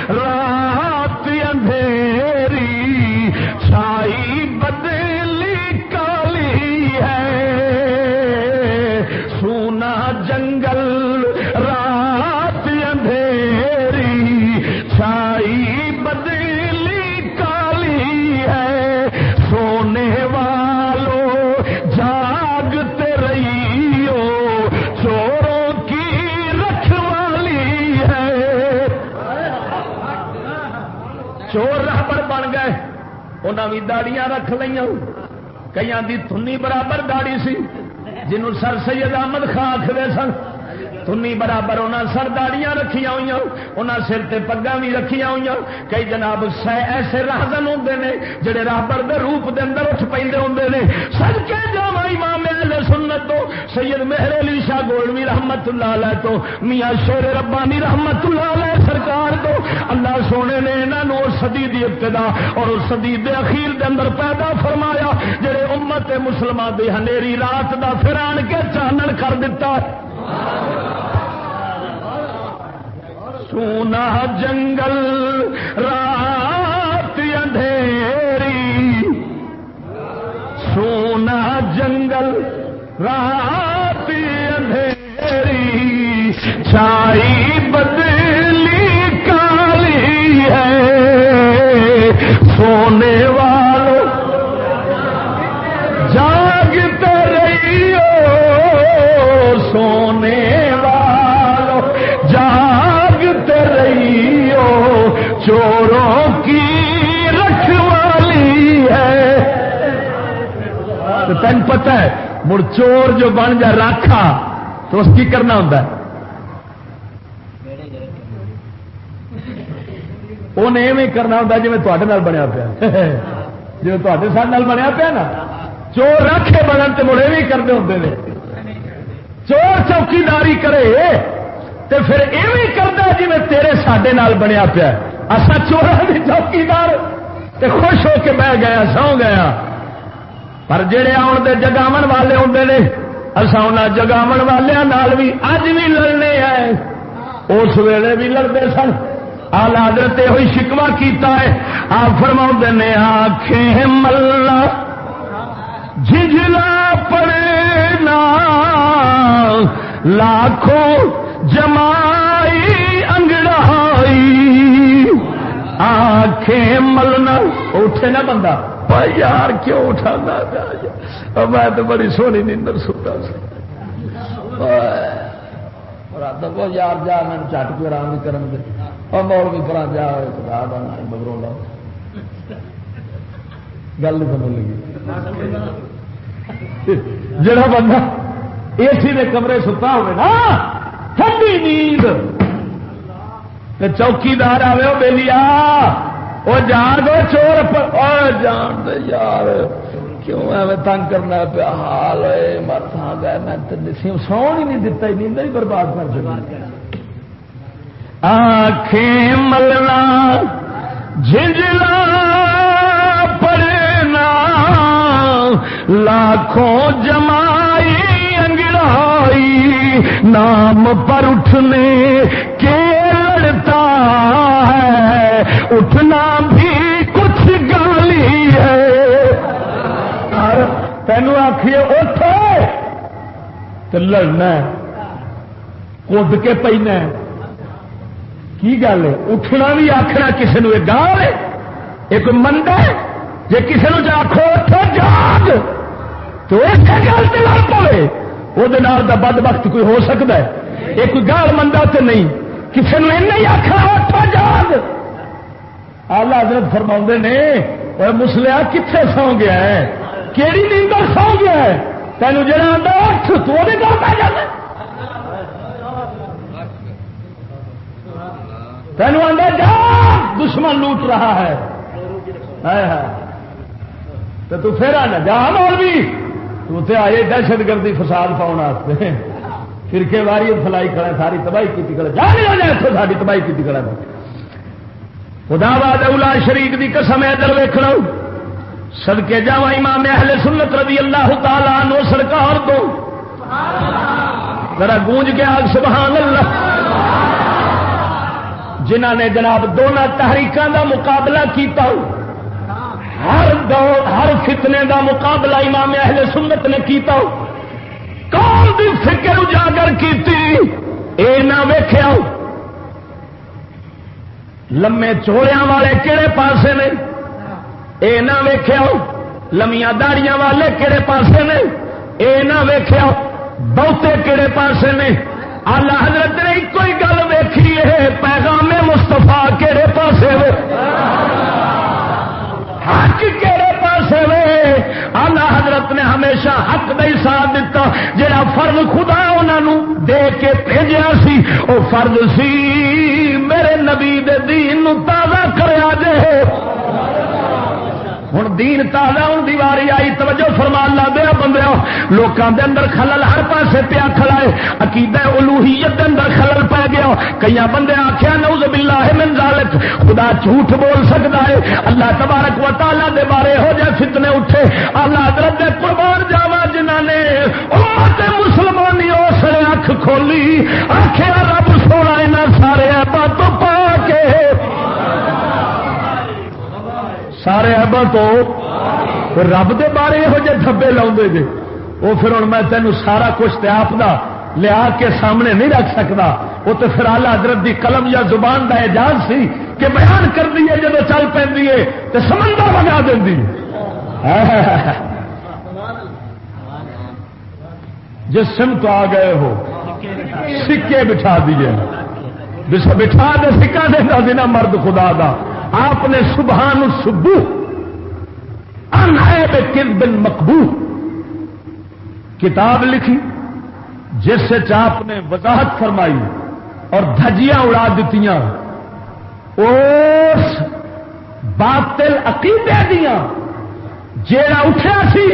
رات اندھیری، چھائی بد انہیں بھی داڑیاں رکھ لیا کئی دی تھنی برابر داڑی سی، جنہوں سر سید احمد خان آخر سن۔ تنی برابر انہیں سرداڑیاں رکھیا ہوئی انہیں سر تے پگا بھی رکھیا ہوئی کئی جناب ایسے راہدن ہوں نے جڑے رابر دے روپ دے اندر اٹھ پہ ہوں نے۔ سر کے جاوا امام اہل سنت تو، سید مہر علی شاہ گولوی رحمت اللہ علیہ تو، میاں شیر ربانی رحمت اللہ علیہ سرکار تو۔ اللہ سونے نے انہوں سدی دی ابتدا اور سدی دے اخیر دے اندر پیدا فرمایا، جڑے امت مسلمان دی ہنیری رات دا پھر کے چانن کر دیتا ہے سونا جنگل رات اندھیری۔ سونا جنگل رات اندھیری۔ چھائی بدلی کالی ہے۔ سونے تو تین پتہ ہے، مڑ چور جو بن جائے راکھا، تو اس کی کرنا ہوتا ہے؟ انہیں ایویں کرنا ہوتا جی میں تے بنیا پیا۔ جی تے ساتھ بنیا پیا نا۔ چور رکھے بنن تو مڑے بھی کرتے ہوتے ہیں چور چوکیداری کرے تو پھر ایویں کرتا جی میں تیرے سڈے بنیا پیا۔ اصا چورا کی چوکیدار خوش ہو کے بہ گیا، سو گیا۔ پر جڑے آن دے جگاو والے آتے نے اصا ان جگاو والوں بھی اج بھی لڑنے آئے۔ اس ویلے بھی لڑتے سن۔ آلہ حضرت ہوئی شکوا کیتا ہے۔ آپ فرما نے آخے ملا، جھجلا پڑے نا۔ لاکھوں جمائی انگڑائی۔ آنکھیں ملنا، اٹھے نا بندہ۔ یار کیوں اٹھا میں تو بڑی سونی نیندر ستا یار جا، میں چٹ کے آرام بھی کرن دے۔ اور مول بھی پر جا خدا بگروں لا گل نہیں سمجھ لگی۔ جڑا بندہ اے سی نے کمرے ستا ہوئے نا، ٹھنڈی نیند۔ چوکیدار آئے وہ بے لیا وہ جان دو چور جان دے یار، کیوں ایویں تنگ کرنا پیا؟ حال مر تھا گئے میں تو سو ہی نہیں دتا نیند ہی برباد کر چکا آنکھیں ملنا جھنجلا پڑنا لاکھوں جمائی انگڑائی، نام پر اٹھنے کے لڑتا ہے۔ اٹھنا بھی کچھ گالی ہے۔ تینوں آخیے اٹھو۔ تو لڑنا کد کے پینا کی گل ہے؟ اٹھنا بھی آخنا کسی نے گال ہے۔ ایک منڈا جی کسی نے آخو اٹھو، جاگ۔ تو اس گل سے لڑ پے وہ بد وقت کوئی ہو سکتا ہے۔ ایک گال منڈا تو نہیں۔ کسی نے نہیں آخر اٹھو جاگ۔ آلہ حضرت فرما نے اور مسلیا کتنے سو گیا ہے؟ کہڑی نیندر سو گیا ہے؟ تینوں جہاں آتا اٹھ، تو وہ پہ جاتا تینوں آدھا جا، دشمن لوٹ رہا ہے۔ تو پھر آنا جا مول بھی تو آئے دہشت گردی فساد پاؤن واسطے فرقے واری فلائی کھڑا ساری تباہی کی کھڑا جا نہیں آنا اتوں ساری تباہی کی کھڑا خدا باد اولا شریف کی قسم ادھر ویکنا سدکے جا امام اہل سنت رضی اللہ تعالیٰ نو سرکار دو۔ ذرا گونج کے آگ، سبحان اللہ۔ جنہ نے جناب دونوں تحریکوں کا مقابلہ کیتا۔ ہو ہر دور ہر فتنے کا مقابلہ امام اہل سنت نے کیتا۔ ہو کون بھی فکر اجاگر کی نہ ویخیا لمے چوڑیا والے کہڑے پاسے نے؟ اے نہ ویخیا لمیاں داڑیاں والے کہڑے پاسے نے؟ اے نہ ویخیا بہتے کہڑے پاسے نے؟ آلہ حضرت نے ایک ہی گل ویکھی ہے، پیغام مستفا کہڑے پاسے وے؟ حق کہڑے پاسے وے؟ آلہ حضرت نے ہمیشہ حق نہیں ساتھ دیتا جہاں فرض خدا انہوں دے کے بھیجا سی وہ فرض سی، میرے نبی دے دین تازہ کرا دے ہوں دین تازہ ہوں دیواری آئی، توجہ فرمان لا دیا بندے لوگوں کے اندر خلل ہر پاسے پیا کھڑا ہے عقید الوحیت کے اندر خلل پی گیا۔ کئی بندے آخیا نوز باللہ من ذالک، خدا جھوٹ بول سکتا ہے۔ اللہ تبارک و تعالی دے بارے ہو جائے فتنے اٹھے۔ اللہ حضرت دے قربان جاوا جنہ نے امت مسلمانی اس نے اکھ کھولی آخیا رب سونا یہاں سارے باتوں پا کے۔ سارے ابا تو رب دے بارے یہ جہ دھبے لاؤ جی وہ پھر ہوں میں تینوں سارا کچھ آپ دا لیا کے سامنے نہیں رکھ سکتا۔ وہ تو پھر آلہ حضرت دی قلم یا زبان دا اعجاز سی کہ بیان کر دیے جب چل پی تو سمندر بنا دیں جس سم تو آ گئے ہو سکے بٹھا دیے بٹھا دے سکا دینا مرد خدا دا۔ آپ نے سبحان سبو کل بن مقبو کتاب لکھی، جس سے آپ نے وضاحت فرمائی اور دھجیاں اڑا دیتی اس باطل عقیدے دیا جیڑا اٹھا سی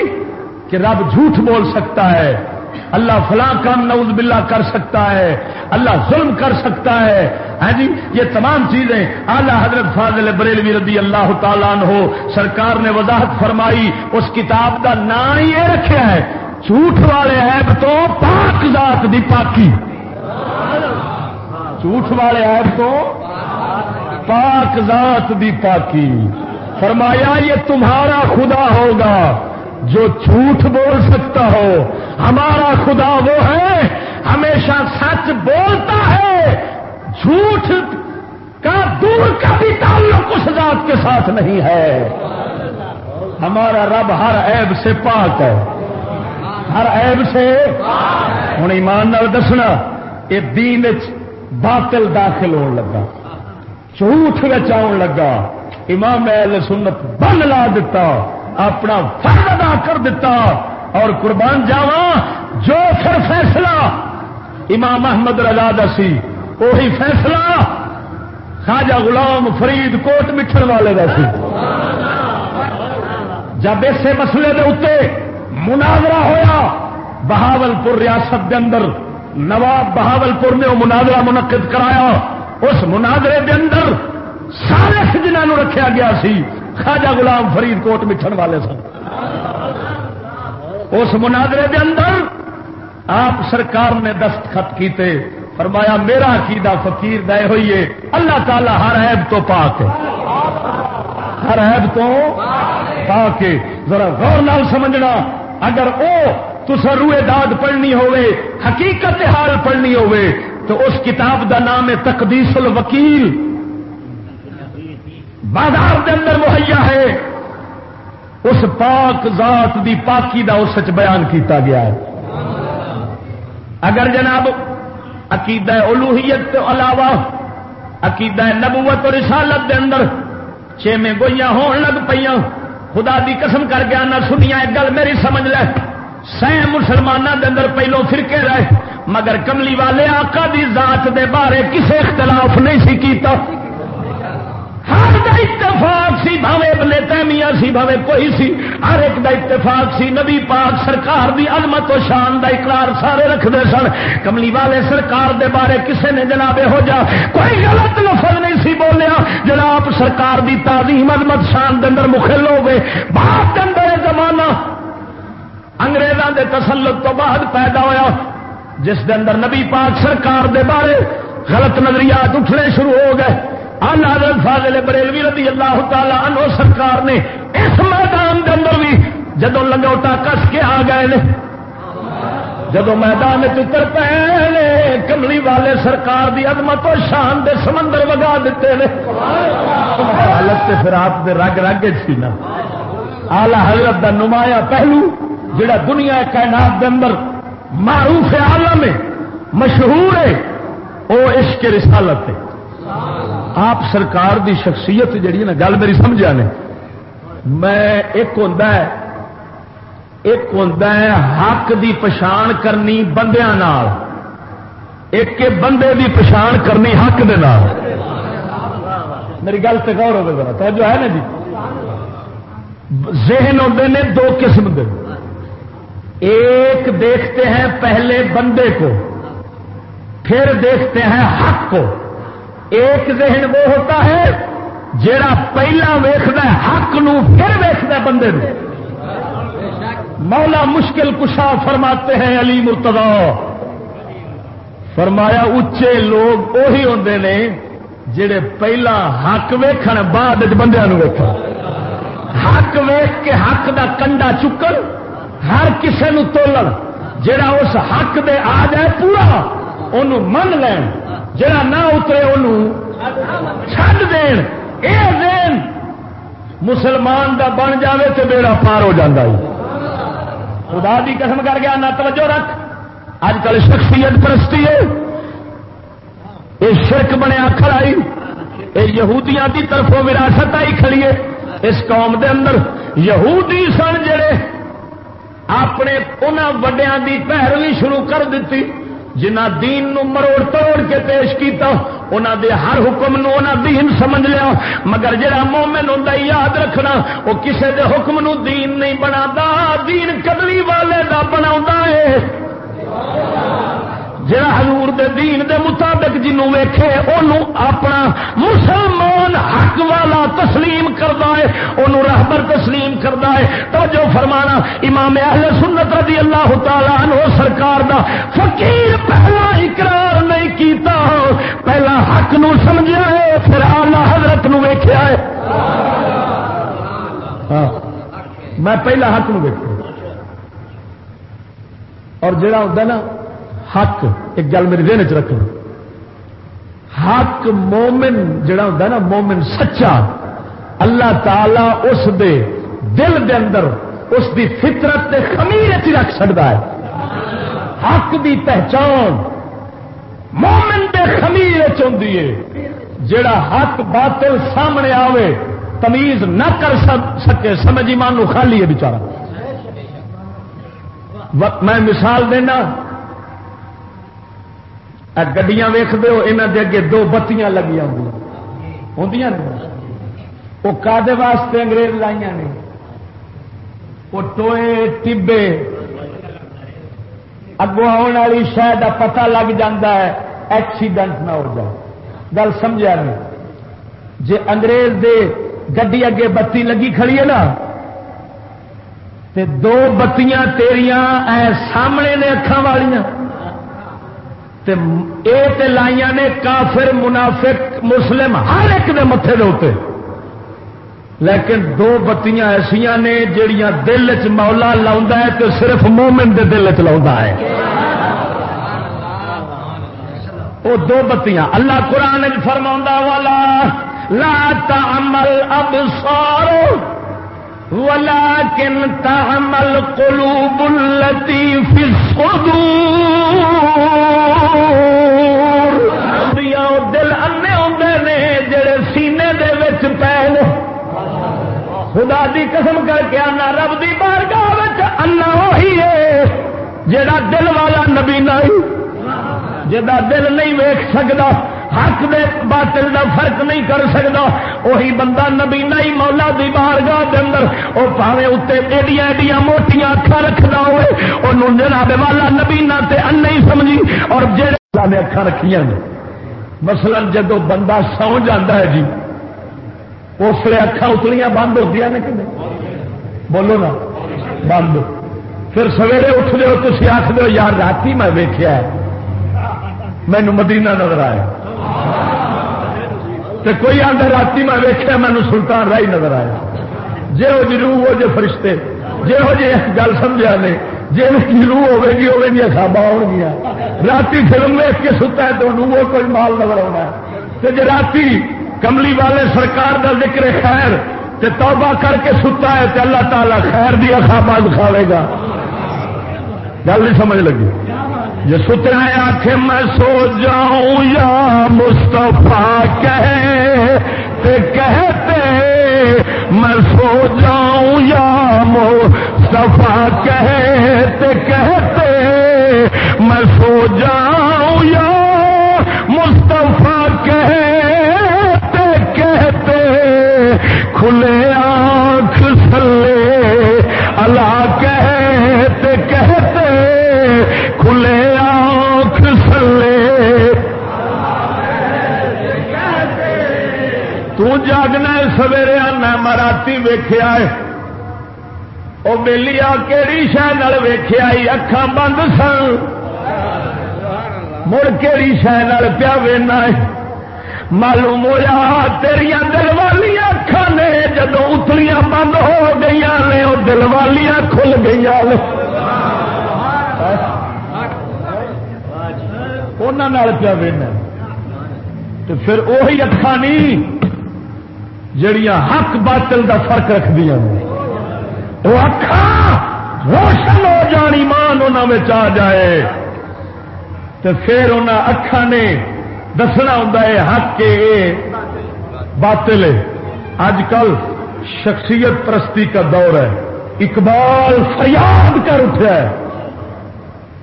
کہ رب جھوٹ بول سکتا ہے۔ اللہ فلاں کام نعوذ باللہ کر سکتا ہے، اللہ ظلم کر سکتا ہے۔ ہاں جی یہ تمام چیزیں اعلی حضرت فاضل بریلوی رضی اللہ تعالیٰ ہو سرکار نے وضاحت فرمائی، اس کتاب کا نام یہ رکھا ہے جھوٹ والے ایب تو پاک ذات دی پاکی۔ جھوٹ والے ایب تو پاک ذات دی پاکی۔ فرمایا، یہ تمہارا خدا ہوگا۔ جو جھوٹ بول سکتا ہو، ہمارا خدا وہ ہے، ہمیشہ سچ بولتا ہے۔ جھوٹ کا دور کا بھی تعلق اس ذات کے ساتھ نہیں ہے۔ ہمارا رب ہر عیب سے پاک ہے۔ ہر عیب سے ہوں ایمان نال دسنا، یہ دین باطل داخل ہون لگا۔ جھوٹ آن لگا۔ امام اہل سنت بن لا دیتا۔ اپنا فرد ادا کر دیتا اور قربان جاوا جو پھر فیصلہ امام محمد رضا سی وہی فیصلہ خواجہ غلام فرید کوٹ مٹھن والے کا سی۔ جب اسے مسئلے کے اتنے مناظرہ ہوا بہاول پور ریاست کے اندر، نواب بہاول پور نے وہ مناظرہ منعقد کرایا۔ اس مناظرے کے اندر سارے جنہوں رکھا گیا سی۔ خواجہ غلام فرید کوٹ مٹھن والے سن۔ اس مناظرے کے اندر آپ سرکار نے دستخط کیتے، فرمایا، میرا عقیدہ فقیر دے ہوئی اللہ تعالی ہر عیب تو پاک ہے۔ ہر عیب تو پاک ہے۔ ذرا غور نال سمجھنا، اگر او تسا روئے داد پڑھنی ہوئے حقیقت حال پڑھنی ہوئے تو اس کتاب دا نام ہے تقدیس الوکیل۔ بازار کے اندر مہیا ہے۔ اس پاک ذات دی پاکی دا اس بیان کیتا گیا ہے۔ اگر جناب عقیدہ الوحیت کے علاوہ عقیدہ نبوت اور رسالت دے اندر چھویں گوئیاں ہون لگ پہ خدا دی قسم کر گیا نہ سنیا ایک گل میری سمجھ لے۔ سہ مسلمانوں دے اندر پہلو فرقے رہے، مگر کملی والے آقا دی ذات دے بارے کسے اختلاف نہیں سی کیتا۔ ہر دا اتفاق سی بھاوے بلے تیمیا سی، بھاوے کوئی سی۔ ہر ایک دا اتفاق سی۔ نبی پاک سرکار دی عظمت و شان دا اقرار سارے رکھتے سن۔ کملی والے سرکار دے بارے کسے نے جناب ہو جا کوئی غلط لفظ نہیں سی بولیا۔ جناب سرکار دی تعظیم عظمت شان دے اندر مخل ہو گئے بعد کے اندر زمانہ انگریزوں دے تسلط تو بعد پیدا ہویا۔ جس دے اندر نبی پاک سرکار دے بارے غلط نظریات اٹھنے شروع ہو گئے۔ حضرت فاضل بریلوی رضی اللہ تعالی عنہ سرکار نے اس میدان کے اندر بھی جدو لنگوٹا کس کے آ گئے جدو میدان چتر پے کملی والے سرکار دی عظمت و شان دے سمندر وگا دیتے حالت سے پھر آپ دے رگ رگ سی نا۔ آلہ حضرت دا نمایاں پہلو جڑا دنیا کائنات دے اندر معروف عالم ہے، مشہور ہے، وہ عشق رسالت ہے۔ آپ سرکار دی شخصیت جڑی نا، گل میری سمجھا نے۔ میں ایک ہوں ایک ہوں حق دی پچھان کرنی بندیا ایک بندے دی پچھان کرنی حق دے نال۔ میری گل سے غور ہوگا تو جو ہے نا جی؟ ذہن ہوتے ہیں دو قسم کے ایک دیکھتے ہیں پہلے بندے کو، پھر دیکھتے ہیں حق کو۔ ایک ذہن وہ ہوتا ہے جڑا پہلا ویخد حق نو پھر ویخد بندے نو۔ مولا مشکل کشا فرماتے ہیں علی مرتدا فرمایا اچے لوگ اہی ہوں نے جڑے پہلا حق ویکھن بعد بندے ویخ حق ویخ کے حق دا کنڈا چکن، ہر کسے نو تولن۔ جڑا اس حق دے آ جائے پورا انہوں من لین۔ جڑا نہ اترے چڈ دین، اے دین، مسلمان دا بن جاوے تو بیڑا پار ہو جاتا خدا دی قسم کر گیا نہ توجہ رکھ۔ اج کل شخصیت پرستی ہے۔ یہ شرک بنیا کھڑائی یہ یہودیاں دی طرفوں وراثت آئی کھڑی ہے۔ اس قوم دے اندر یہودی سن جڑے اپنے انہوں وڈیا دی پیروی شروع کر دیتی جنہ دین نو مروڑ توڑ کے پیش کیتا انہوں دے ہر حکم نو انہوں دین سمجھ لیا۔ مگر جڑا مومن ہوں یاد رکھنا وہ کسے دے حکم نو دین نہیں بنا دین کدلی والے دا بنا ہے۔ جڑا حضور دے دین دے مطابق جنوں ویکھے انہوں اپنا مسلمان حق والا تسلیم کرتا ہے انہوں رہبر تسلیم کرتا ہے۔ تو جو فرمانا، امام اہل سنت رضی اللہ تعالیٰ عنہ سرکار دا فقیر پہلا اقرار نہیں کیتا۔ پہلا حق نو سمجھا ہے، پھر آلہ حضرت نو ویکھیا ہے۔ ہاں میں پہلا حق نو ویکھیا۔ اور جڑا ہوتا نا حق ایک گل میرے دن چ رکھنا حق مومن جڑا ہوتا نا، مومن سچا، اللہ تعالی اس دے دل دے اندر اس دی فطرت کے خمیر چ رکھ سکتا ہے۔ حق دی پہچان مومن دے خمیر چی جڑا حق باطل سامنے آوے، تمیز نہ کر سکے، سمجھ ایمان خالی ہے بچارا میں مثال دینا گڈیاں ویخ دو یہاں دے اگے دو بتیاں لگی ہوئی وہ کدے واسطے انگریز لائیا نے وہ ٹوئے، ٹبے۔ اگو آنے والی شہ کا پتا لگ جا ہے، ایکسیڈنٹ نہ ہو جائے۔ گل سمجھا نہیں جی انگریز دے گڈی اگے بتی لگی کھڑی ہے نا، تے دو بتیاں تیریاں اے سامنے نے اکھان والیاں۔ تے اے تے لائیاں نے کافر، منافق، مسلم، ہر ایک دے متے دے لیکن دو بتیاں ایسا نے جہیا دل چ مولا لا ہے تو صرف مومن دے دل چ لا ہے۔ وہ دو بتیاں، اللہ قرآن فرما والا لا تعمل ابصار ولكن تعمل قلوب التي في الصدور. دل انے ہوندے نے جڑے سینے دے وچ پے خدا دی قسم کر کے آنا، رب دی بارگاہ وچ اللہ وہی ہے جڑا دل والا نبی نہیں جا دل نہیں ویک سکتا حق دے باطل دا فرق نہیں کر سکتا وہی بندہ نبی نہیں مولا دی بارگاہ دے اندر وہ پاوے اتنے ایڈیا ایڈیا موٹیاں اکھا رکھنا ہوئے۔ انہوں جناب والا نبی نہ تے ان نہیں سمجھی۔ اور جہاں نے اکھا رکھیاں نے، مثلا جدو بندہ سو جاتا ہے جی اس لیے اکھا اتلیاں بند ہوتی ہیں کہ بولو نا، بند۔ پھر سویرے اٹھ دو تھی آخ دو یار رات میں ویکیا مینو مدینہ نظر آیا۔ کوئی آدھے رات میں ویکیا مینو سلطان رائی نظر آیا۔ جی وہ جی روح ہو جی فرشتے جی وہ جی گل سمجھا نے جی روح ہوے گی وہ خواب آن گیا رات فلم ویچ کے ستا ہے تو وہ کوئی مال نظر آنا ہے۔ جی رات کملی والے سرکار کا ذکر خیر، تے توبہ کر کے ستا ہے تو اللہ تعالیٰ خیر دیا خوابہ دکھاوے گا۔ گل نہیں سمجھ لگی۔ یہ سترا آخ میں سو جاؤں، یا مستفا کہتے کہتے، میں سو جاؤں، یا مستفا کہتے کہتے، میں سو جاؤں، یا مستفا کہتے کہتے، کھلے آنکھ سلے، اللہ جاگنا سویرے آنا مراتی ویخیا وہ بہلی آ کہڑی شہ ویخیا اکھان بند سن مڑ کہڑی شہ پیا وینا معلوم ہوا تیریا دل والی اکھان نے جدو اتلیاں بند ہو گئی نے وہ دل والیاں کھل گئی پیا وینا تو پھر وہی اکھان نہیں جڑیاں حق باطل دا فرق رکھ دیا وہ اکھا روشن ہو جانی مان انہوں آ جائے۔ تو پھر انہوں اکھا نے دسنا ہوں حق کے باطل اج کل شخصیت پرستی کا دور ہے۔ اقبال فریاد کر اٹھا ہے۔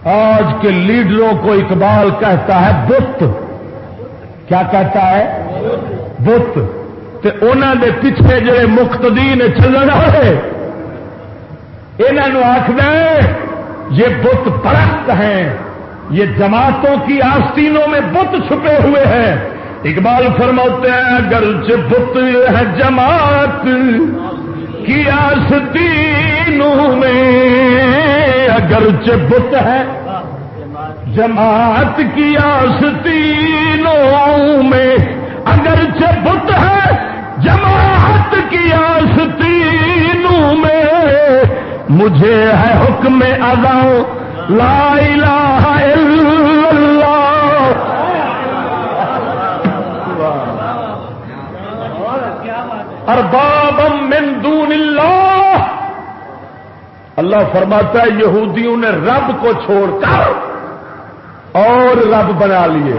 آج کے لیڈروں کو اقبال کہتا ہے، بت۔ کیا کہتا ہے؟ بت۔ دے پیچھے جڑے مختدین چلن والے یہاں آخر یہ بت پرست ہیں، یہ جماعتوں کی آستینوں میں بت چھپے ہوئے ہیں۔ اقبال فرماتے ہیں، اگر بت ہے جماعت کی آستینوں میں، اگر بت ہے جماعت کی آستینوں میں، اگر بت ہے جماعت کی آستینوں میں مجھے ہے حکم ادا. لا الہ الا اللہ. ارباب من دون اللہ. اللہ فرماتا ہے یہودیوں نے رب کو چھوڑ کر اور رب بنا لیے.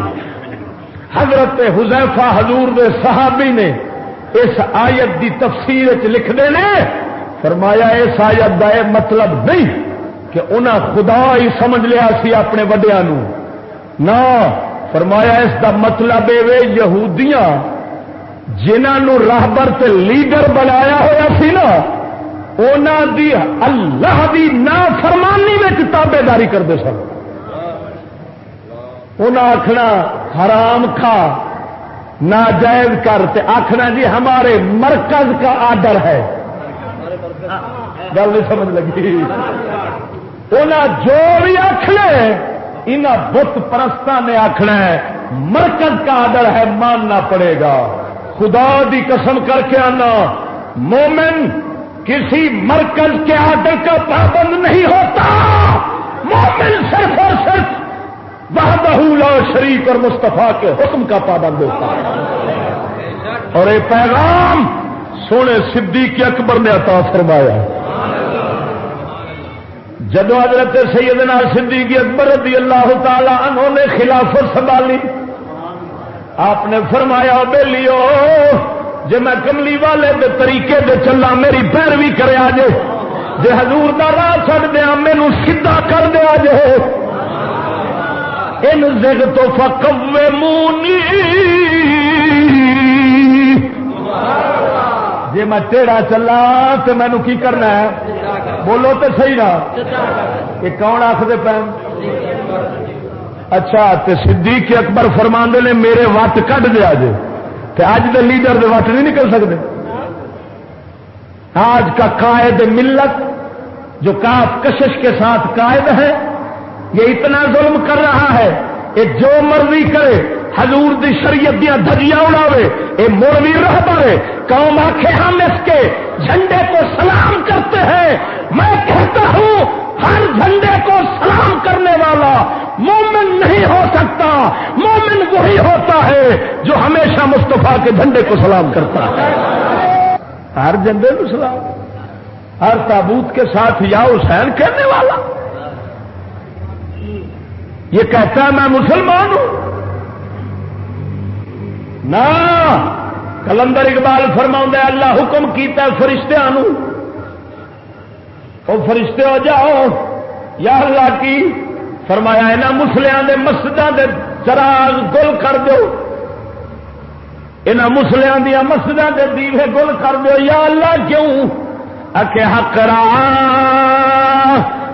حضرت حذیفہ حضور دے صحابی نے اس آیت دی تفسیر لکھتے ہیں فرمایا اس آیت کا یہ مطلب نہیں کہ انہاں خدا ہی سمجھ لیا سی اپنے وڈیا نہ فرمایا اس دا مطلب یہ یہودیاں جنہوں راہبر تے لیڈر بنایا ہوا سی نا دی اللہ دی نا فرمانی میں تابے داری کرتے سن انہیں آخنا حرام کھا۔ ناجائز کر تے آخنا جی ہمارے مرکز کا آڈر ہے۔ گل نہیں سمجھ لگی۔ انہیں جو بھی آخنا ان بت پرستوں نے آخنا ہے، مرکز کا آڈر ہے، ماننا پڑے گا۔ خدا دی قسم کر کے آنا۔ مومن کسی مرکز کے آڈر کا پابند نہیں ہوتا۔ مومن صرف اور صرف وحدہ لا شریف اور مستفا کے حکم کا پابند ہوتا ہے۔ اور یہ پیغام، سونے صدیق اکبر نے عطا فرمایا۔ جدو حضرت سیدنا صدیق اکبر رضی اللہ تعالی انہوں نے خلافت سنبھالی، آپ نے فرمایا بے لیو جی میں کملی والے دے طریقے دے چلا، میری پیروی کرے آجے۔ جے حضور دا راہ چڑ دیا مینو سیدا کر دیا جے ان زگ تو فکوے مونی۔ جی میں ٹیڑا چلا تو مینو کی کرنا ہے؟ بولو تو صحیح نا یہ کون آخر پہ اچھا تے صدیق اکبر فرما نے میرے وٹ کٹ دیا جی تے اج دے لیڈر دے وٹ نہیں نکل سکتے آج کا قائد ملت جو کاف کشش کے ساتھ قائد ہے یہ اتنا ظلم کر رہا ہے یہ جو مرضی کرے، حضور دی شریعت دیا دھجیاں اڑاوے، اے مولوی رہبر، قوم آخے ہم اس کے جھنڈے کو سلام کرتے ہیں۔ میں کہتا ہوں، ہر جھنڈے کو سلام کرنے والا مومن نہیں ہو سکتا۔ مومن وہی ہوتا ہے جو ہمیشہ مستفا کے جھنڈے کو سلام کرتا ہے۔ ہر جھنڈے کو سلام۔ ہر تابوت کے ساتھ یا حسین کہنے والا۔ یہ کہتا ہے میں مسلمان ہوں۔ نہ، کلندر اقبال فرما اللہ حکم کیتا فرشتہ وہ فرشتے ہو جاؤ۔ یا اللہ کی فرمایا یہاں مسلیاں دے مسجدوں دے چراغ گل کر دو یہاں مسلیاں دیا مسجدوں دے دیوے گل کر دو یا اللہ کیوں؟ اکے حقرا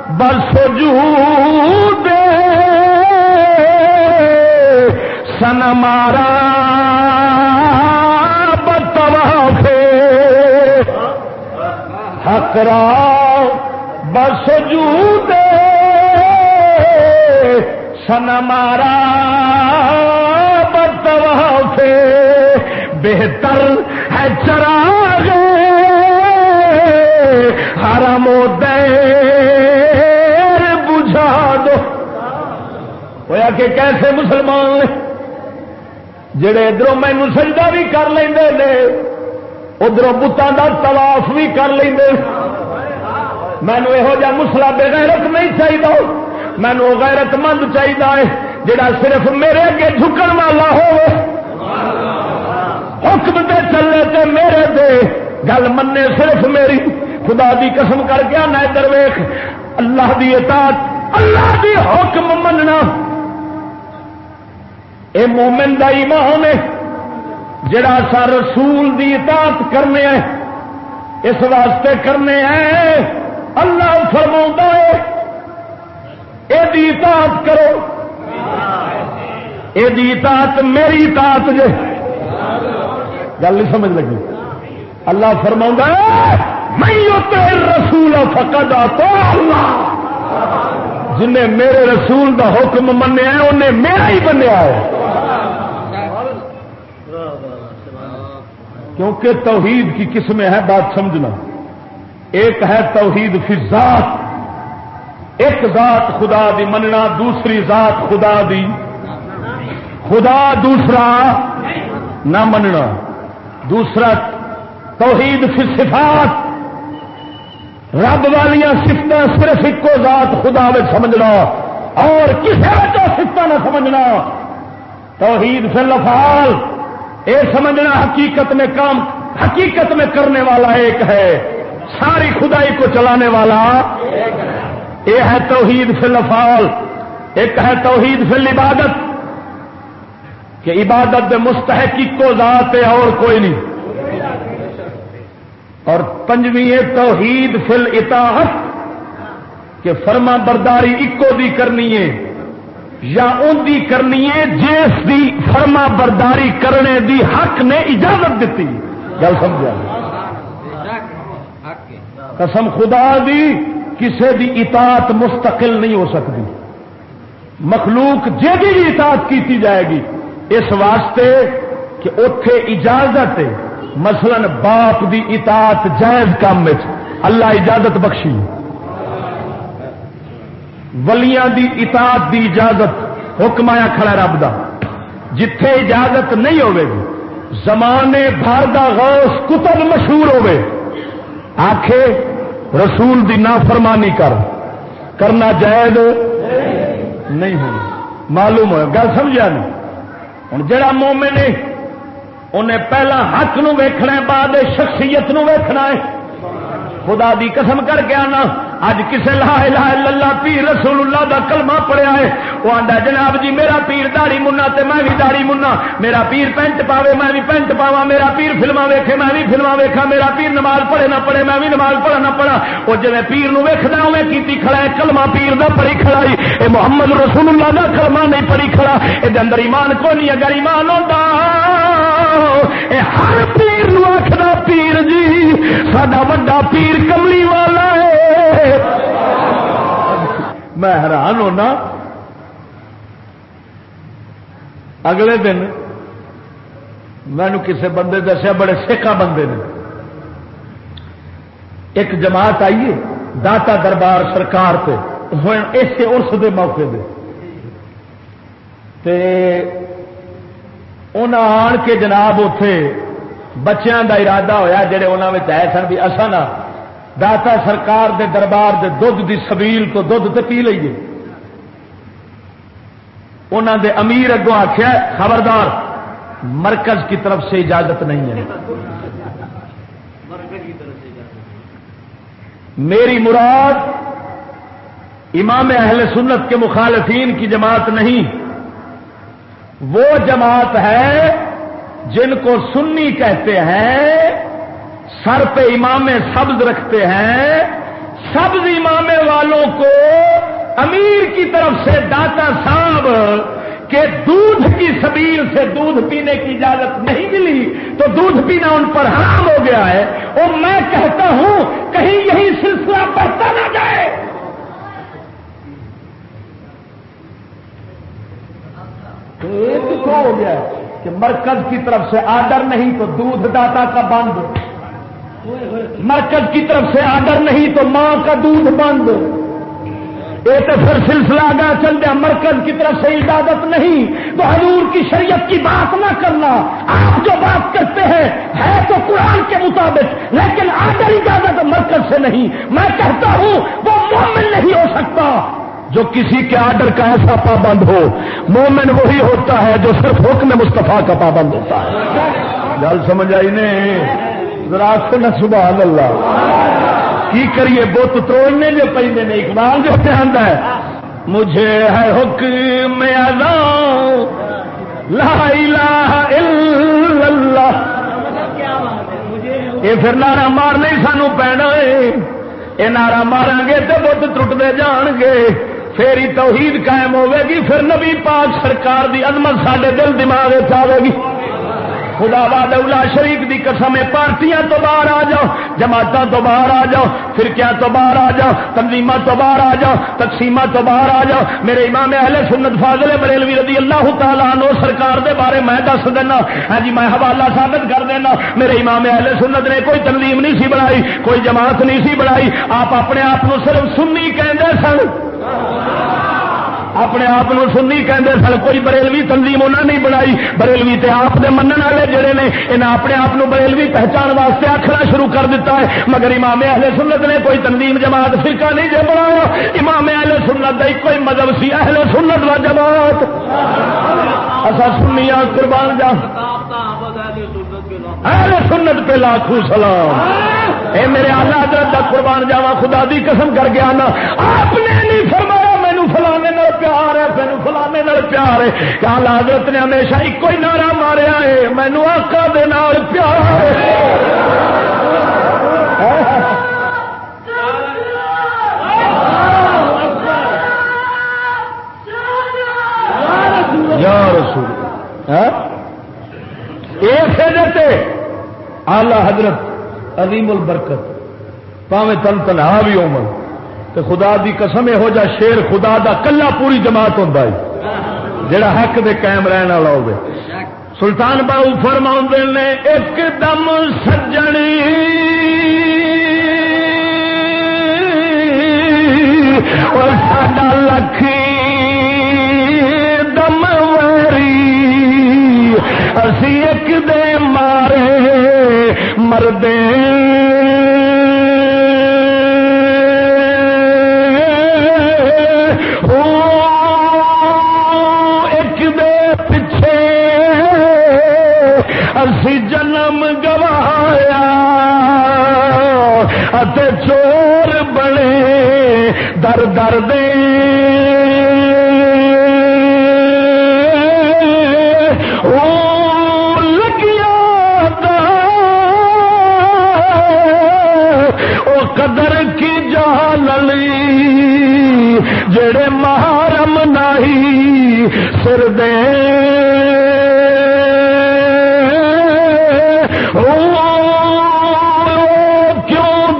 بس دے سن مارا حقرا بس دے سن مارا بتوا بہتر ہے چراغ ہر دیر ہوا کہ کیسے مسلمان جڑے ادھر مینو سجدہ بھی کر لیں ادھر بتان کا تلاف بھی کر لیں مینو یہو جہ مسلا بغیرت نہیں چاہیے مینو غیرت مند چاہیے جڑا صرف میرے اگے جھکن والا ہو حکم دے چلے تے میرے دے گل منے صرف میری خدا دی قسم کر کے آنا ادھر ویخ اللہ دی اطاعت اللہ دی حکم مننا اے مومن دا ایمان ہے، جڑا سا رسول دی اطاعت کرنے ہیں، اس واسطے کرنے ہیں۔ اللہ فرما ہے یہ اطاعت کرو۔ یہ اطاعت میری اطاعت جے گل نہیں سمجھ لگی۔ اللہ فرما میں رسول فقد تو اللہ۔ جنہیں میرے رسول دا حکم منیا انہیں میرا ہی بنیا ہے۔ کیونکہ توحید کی قسمیں ہے بات سمجھنا۔ ایک ہے توحید فی ذات ایک ذات خدا دی مننا، دوسری ذات خدا دی۔ خدا دوسرا نہ مننا۔ دوسرا توحید فی صفات۔ رب والیاں سفت صرف ایک ذات خدا میں سمجھنا۔ اور کسی کو سفت نہ سمجھنا۔ توحید فی الفال اے سمجھنا حقیقت میں کام حقیقت میں کرنے والا ایک ہے، ساری خدائی کو چلانے والا یہ ہے توحید فی الفال ایک ہے توحید فی العبادت، کہ عبادت مستحق کو ذات ہے اور کوئی نہیں۔ اور پنجویں توحید فل اطاعت کہ فرما برداری اکو دی کرنی ہے۔ یا ان دی کرنی ہے جس دی فرما برداری کرنے دی حق نے اجازت دیتی۔ گل سمجھا؟ قسم خدا دی، کسے دی اطاعت مستقل نہیں ہو سکتی۔ مخلوق جی بھی اطاعت کی جائے گی، اس واسطے کہ اتے اجازت مثلا باپ دی اطاعت جائز کام اللہ اجازت بخشی۔ ولیاں دی اطاعت دی اجازت حکم آیا کھڑا رب دا۔ جتھے اجازت نہیں ہوے گی زمانے بھر دا غوث کتب مشہور ہوے آخے رسول دی نافرمانی کر۔ کرنا جائز نہیں ہو معلوم ہو گل سمجھا نہیں۔ ہوں جڑا مومن نے انہیں پہلا حق نو ویکھنا بعد شخصیت نو ویکھنا ہے۔ خدا دی قسم کر کے آنا۔ اج کسے لا الہ الا اللہ پیر رسول اللہ دا کلمہ پڑھیا ہے۔ وہ آندا جناب جی میرا پیر داڑھی منا تے میں بھی داڑھی منا۔ میرا پیر پینٹ پاوے، میں بھی پینٹ پاواں۔ میرا پیر فلما ویکھے، میں بھی فلما ویکھا میرا پیر نماز پڑھے، نہ پڑھے، میں بھی نماز پڑھا، نہ پڑھا۔ وہ جویں پیر نو ویکھدا اوویں کیتی کھڑا ہے، کلمہ پیر دا پڑھی کھڑا ہے اے محمد رسول اللہ دا کلمہ نہیں پڑھی کھڑا۔ اے دے اندر ایمان کوئی نہیں اگر ایمان ہوندا، اے ہر پیر نو آکھدا پیر جی ساڈا وڈا پیر کملی والا ہے۔ میں حیران ہونا، اگلے دن میں کسی بندے دسیا، بڑے سکھا بندے نے۔ ایک جماعت آئیے داتا دربار سرکار پہ اسے ارس کے موقع دے۔ آن کے جناب اتے بچیاں دا ارادہ ہویا جڑے انہوں نے آئے سن بھی اصا نہ داتا سرکار دے دربار دے دھد دی سبیل تو دھد تو پی لیے انہوں دے امیر اگوں آخیا خبردار، مرکز کی طرف سے اجازت نہیں ہے۔ میری مراد امام اہل سنت کے مخالفین کی جماعت نہیں۔ وہ جماعت ہے جن کو سنی کہتے ہیں، سر پہ امام سبز رکھتے ہیں، سبز امام والوں کو امیر کی طرف سے داتا صاحب کہ دودھ کی سبیل سے دودھ پینے کی اجازت نہیں ملی، تو دودھ پینا ان پر حرام ہو گیا ہے۔ اور میں کہتا ہوں، کہیں یہی سلسلہ بڑھتا نہ جائے۔ تو ہو گیا۔ کہ مرکز کی طرف سے آڈر نہیں تو دودھ داتا کا بند. مرکز کی طرف سے آڈر نہیں تو ماں کا دودھ بند. یہ تو پھر سلسلہ آگا چل گیا مرکز کی طرف سے اجازت نہیں تو حضور کی شریعت کی بات نہ کرنا. آپ جو بات کرتے ہیں، ہے تو قرآن کے مطابق. لیکن آڈر اجازت مرکز سے نہیں. میں کہتا ہوں، وہ مومن نہیں ہو سکتا. جو کسی کے آڈر کا ایسا پابند ہو، مومن وہی ہوتا ہے جو صرف حکم مصطفیٰ کا پابند ہوتا ہے۔ گل سمجھ آئی نہیں؟ ذرا سبحان اللہ۔ کی کریے؟ بت توڑنے جو پہ نے، اقبال جو دھیان ہے۔ مجھے ہے حکم لا الہ الا اللہ۔ یہ پھر نعرہ مار نہیں سانو پینا یہ نعرہ مارا گے تو بت ٹوٹتے جان گے پھر ہی توحید قائم ہوے گی، پھر نبی پاک سرکار دی عظمت سارے دل دماغ آئے گی۔ خدا اولا شریف دی قسم پارٹیاں تو باہر آ جاؤ جماعت تو باہر آ جاؤ، فرقیاں تو باہر آ جاؤ تنظیم تو باہر آ جاؤ تقسیم تو باہر آ جاؤ۔ میرے امام اہل سنت فاضل بریلوی رضی اللہ تعالیٰ نو سرکار دے بارے میں دس دینا۔ ہاں جی میں حوالہ ثابت کر دینا۔ میرے امام اہل سنت نے کوئی تنظیم نہیں سی بنائی، کوئی جماعت نہیں سی بنائی۔ آپ اپنے آپ صرف سنی کہندے سن۔ اپنے آپ سنی کہتے سن، کوئی بریلوی تنظیم انہوں نہیں بنائی۔ بریلوی تے آپ دے منن والے جڑے نے انہیں اپنے آپ بریلوی پہچان واسطے آخنا شروع کر دیتا ہے۔ مگر امام اہل سنت نے کوئی تنظیم جماعت فرقہ نہیں جے بنایا۔ امام اہل سنت کا کوئی مذہب سی اہل سنت و جماعت۔ اصا سنیا ہاں، قربان جا اہل سنت پہ لاکھوں سلام۔ اے میرے آلہ حضرت کا قربان جاوا خدا دی قسم کر گیا نا۔ آپ نے نہیں فرمایا مینو فلانے پیار ہے تین فلانے پیار ہے۔ کال حضرت نے ہمیشہ ایک ہی نعرہ ماریا ہے، مینو آقا دے نال پیار یا رسول ہاں؟ آلہ حضرت عظیم البرکت، پاوے تن تنہا بھی عمر تو خدا دی قسم یہو جا شیر خدا دا کلا پوری جماعت ہوں جڑا حق دے قائم رہن والا ہوگا سلطان باؤ فرما نے، ایک دم سجنی۔ اور ساڈا لکھی دم واری اسی ایک دے مارے۔ مردے۔ پچھے اسی جنم گوایا چور بنے در در دے کی جڑے محرم نہیں سر دے کیوں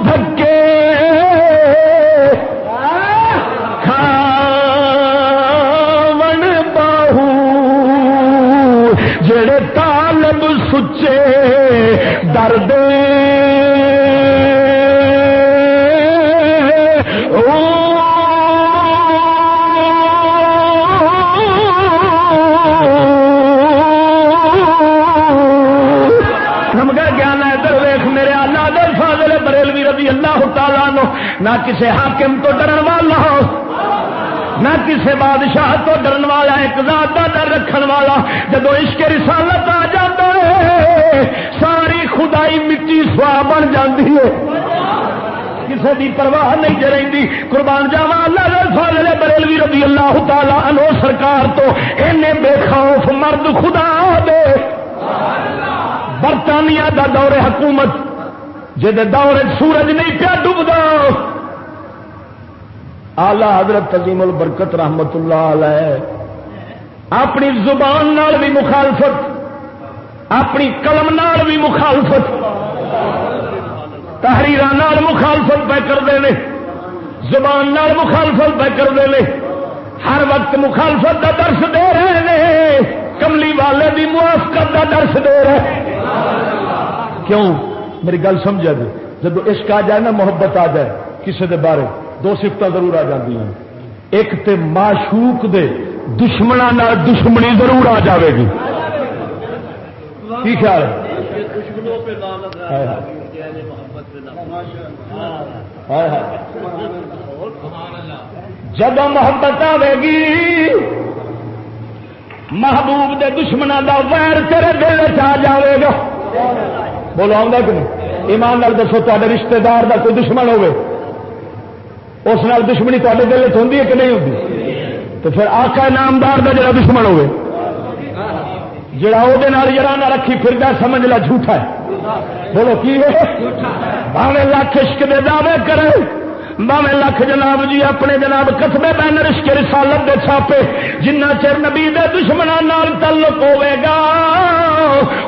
جڑے طالب سچے درد تعالیٰ نو نہ کسی حاکم تو ڈرن والا نہ کسی بادشاہ تو ڈرن والا، ایک ذات کا ڈر رکھن والا۔ جب عشق رسالت آ جاتا ہے، ساری خدائی مٹی سوا بن جاتی ہے۔ کسی کی پرواہ نہیں جرتی قربان جاوا اللہ فاضل بریلوی رضی اللہ تعالیٰ انو سرکار تو این بے خوف مرد خدا دے۔ برطانیہ دا دور حکومت جہد دور سورج نہیں پیا ڈبدا آلہ حضرت عظیم البرکت رحمت اللہ علیہ اپنی زبان نال بھی مخالفت، اپنی قلم نال بھی مخالفت تحریر مخالفت پہ کرتے ہیں زبان نال مخالفت پہ کرتے ہیں ہر وقت مخالفت کا درس دے رہے ہیں کملی والے بھی موافقت کا درس دے رہے۔ کیوں؟ میری گل سمجھا جی جب عشق آ جائے نا، محبت آ جائے کسی دے بارے، دو سفت ضرور آ جاتی ہیں ایک تے معشوق دے دشمنا دشمنی ضرور آ جاوے گی۔ کی خیال ہے؟ جب محبت آئے گی، محبوب دے دشمنوں کا ویر تیرے دل آ جائے گا۔ بولو آؤں کہ نہیں؟ ایمان نال دسو تے رشتے دار کا کوئی دشمن ہوے اس نال دشمنی تے دل ہوں کہ نہیں ہوتی تو پھر آقا نامدار کا جڑا دشمن ہوے جڑا وہ جڑا نہ رکھی پھردا سمجھ لا جھوٹا ہے۔ بولو کی بھاوے لاکھ عشق دے دعوے کرے۔ باوے لکھ جناب جی اپنے جناب کسبے بین رشک رسالت دے چھاپے، جنہ چر نبی دے دشمنوں نال تعلق ہوے گا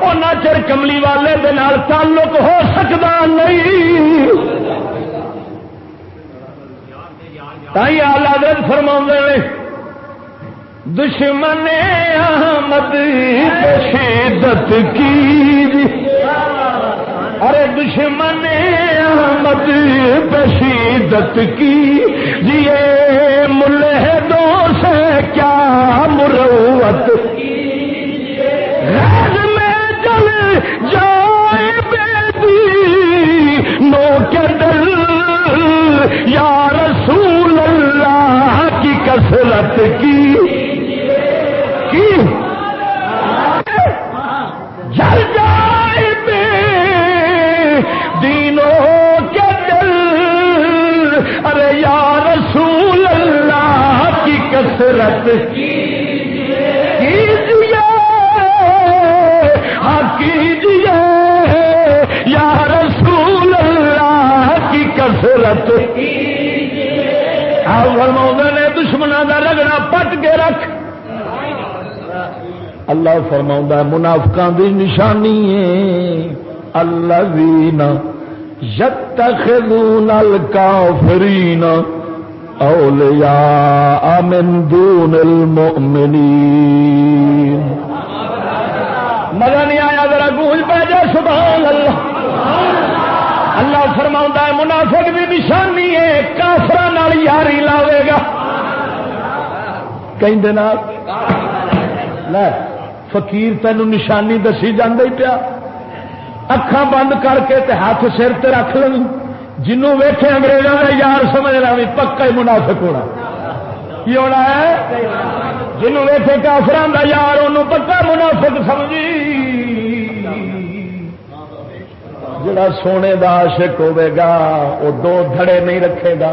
ان چر کملی والے دے نال تعلق ہو سکتا نہیں۔ تائی آلہ فرما نے، دشمن احمد شدت کی۔ ارے دشمن احمد بشیدت کی۔ جیے دو سے کیا مروت۔ میں چل جائے بیٹی، نو کے دل، یا رسول اللہ کی کثرت کی۔ مدد کیجیے کیجیے یا رسول اللہ کی فرما نے پٹ کے رکھ اللہ فرماؤں منافقا دی نشانی ہے؟ اللہ وینا یتخذون الکافرین اولیاء من دون المؤمنین مزہ نہیں آیا ذرا گونج پہ جائے سبحان اللہ۔ اللہ فرما ہے، منافق بھی نشانی ہے کافر یاری لاوے گا۔ کہیں فقیر تین نشانی دسی جانے پیا۔ اکھان بند کر کے تے ہاتھ سر تے رکھ لیں جنوں ویٹے انگریزوں کا یار سمجھنا بھی پکا ہی منافق ہونا۔ کی ہونا ہے؟ جنوں ویٹے کافران کا یار انہوں پکا منافق سمجھی۔ جڑا سونے دا عاشق ہوے گا وہ دو دھڑے نہیں رکھے گا۔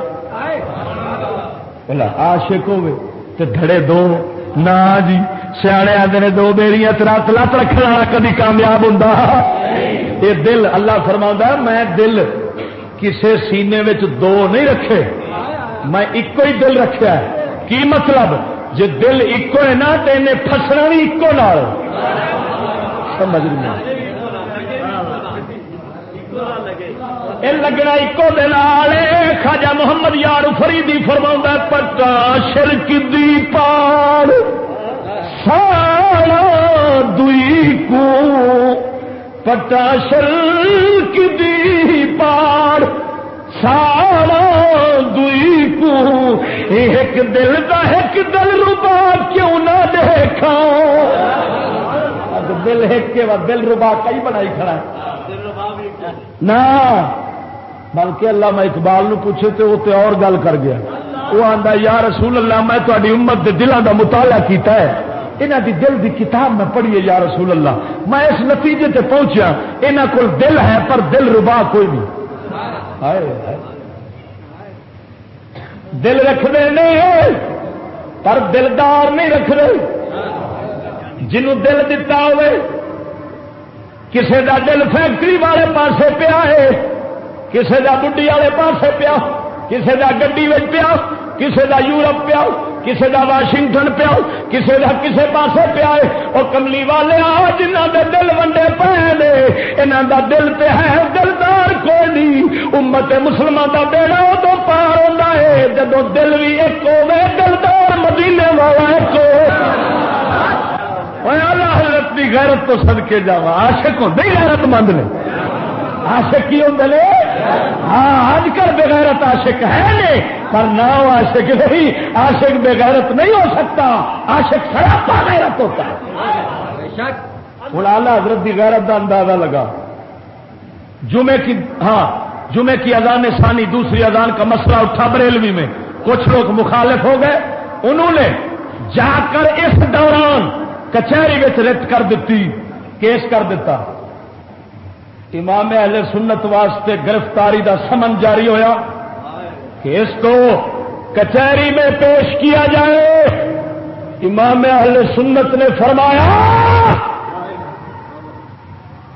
عاشق ہوے تو دھڑے دو۔ نہ جی سیاڑے آدھے دو بیڑیاں رات لت رکھنے والا کدی کامیاب ہوں یہ دل، اللہ فرما میں دل کسے سینے میں دو نہیں رکھے۔ میں ایک ہی دل رکھا ہے۔ کی مطلب؟ جی دل ایک ہے نا تو انہیں فسنا بھی ایکو نال۔ سمجھ نہیں لگنا ایکو دل خاجا محمد یار فریدی فرما پٹا شرک دی پار سارا دئی کو پٹا شرک دی پار، سارا دئی کو۔ ایک دل کا ایک دل ربا کیوں نہ دیکھا؟ دل ایک کے بعد دل ربا کئی بنائی کھڑا ہے۔ نہ، بلکہ اللہ میں اقبال نو پوچھے تو وہ تو اور گل کر گیا۔ وہ آتا یا رسول اللہ، میں تاری امت کے دلوں کا مطالعہ کیتا ہے۔ یہاں دی دل دی کتاب میں پڑھیے یا رسول اللہ۔ میں اس نتیجے تے پہنچیا یہاں کو دل ہے پر دل ربا کوئی نہیں۔ دل رکھتے نہیں پر دلدار نہیں رکھتے جنوں دل دتا ہوئے، کسے دا دل فیکٹری والے پاسے پیا ہے، کسے دا بڈی والے پاسے پیا، کسے دا گڈی پیا، کسے دا یورپ پیا۔ کسے دا واشنگٹن پیا کسے دا کسے پاسے پیا ہے۔ وہ کملی والے آ جنہ دے دل ونڈے پے نے انہاں دا دل پہ ہے، دلدار کوئی نہیں۔ امت مسلمان دا بیڑا تو پار ہوتا ہے۔ جدو دل بھی ایک ہوے دلدار مدینے والا ایک ہو اللہ حضرت کی غیرت تو سد کے جا آشک ہوں غیرت مند نے۔ آشک کی ہوں ہاں آج کل بغیرت عاشق ہے نہیں پر نہ عاشق نہیں عاشق بغیرت نہیں ہو سکتا۔ عاشق سراپا غیرت ہوتا ہے۔ ہوں آلہ حضرت کی غیرت کا اندازہ لگا۔ جمعے کی ہاں جمعے کی اذان ثانی دوسری اذان کا مسئلہ اٹھا بریلوی میں۔ کچھ لوگ مخالف ہو گئے۔ انہوں نے جا کر اس دوران کچہری رت کر دیتی کیس کر دیتا۔ امام اہل سنت واسطے گرفتاری دا سمن جاری ہویا کیس کو کچہری میں پیش کیا جائے۔ امام اہل سنت نے فرمایا،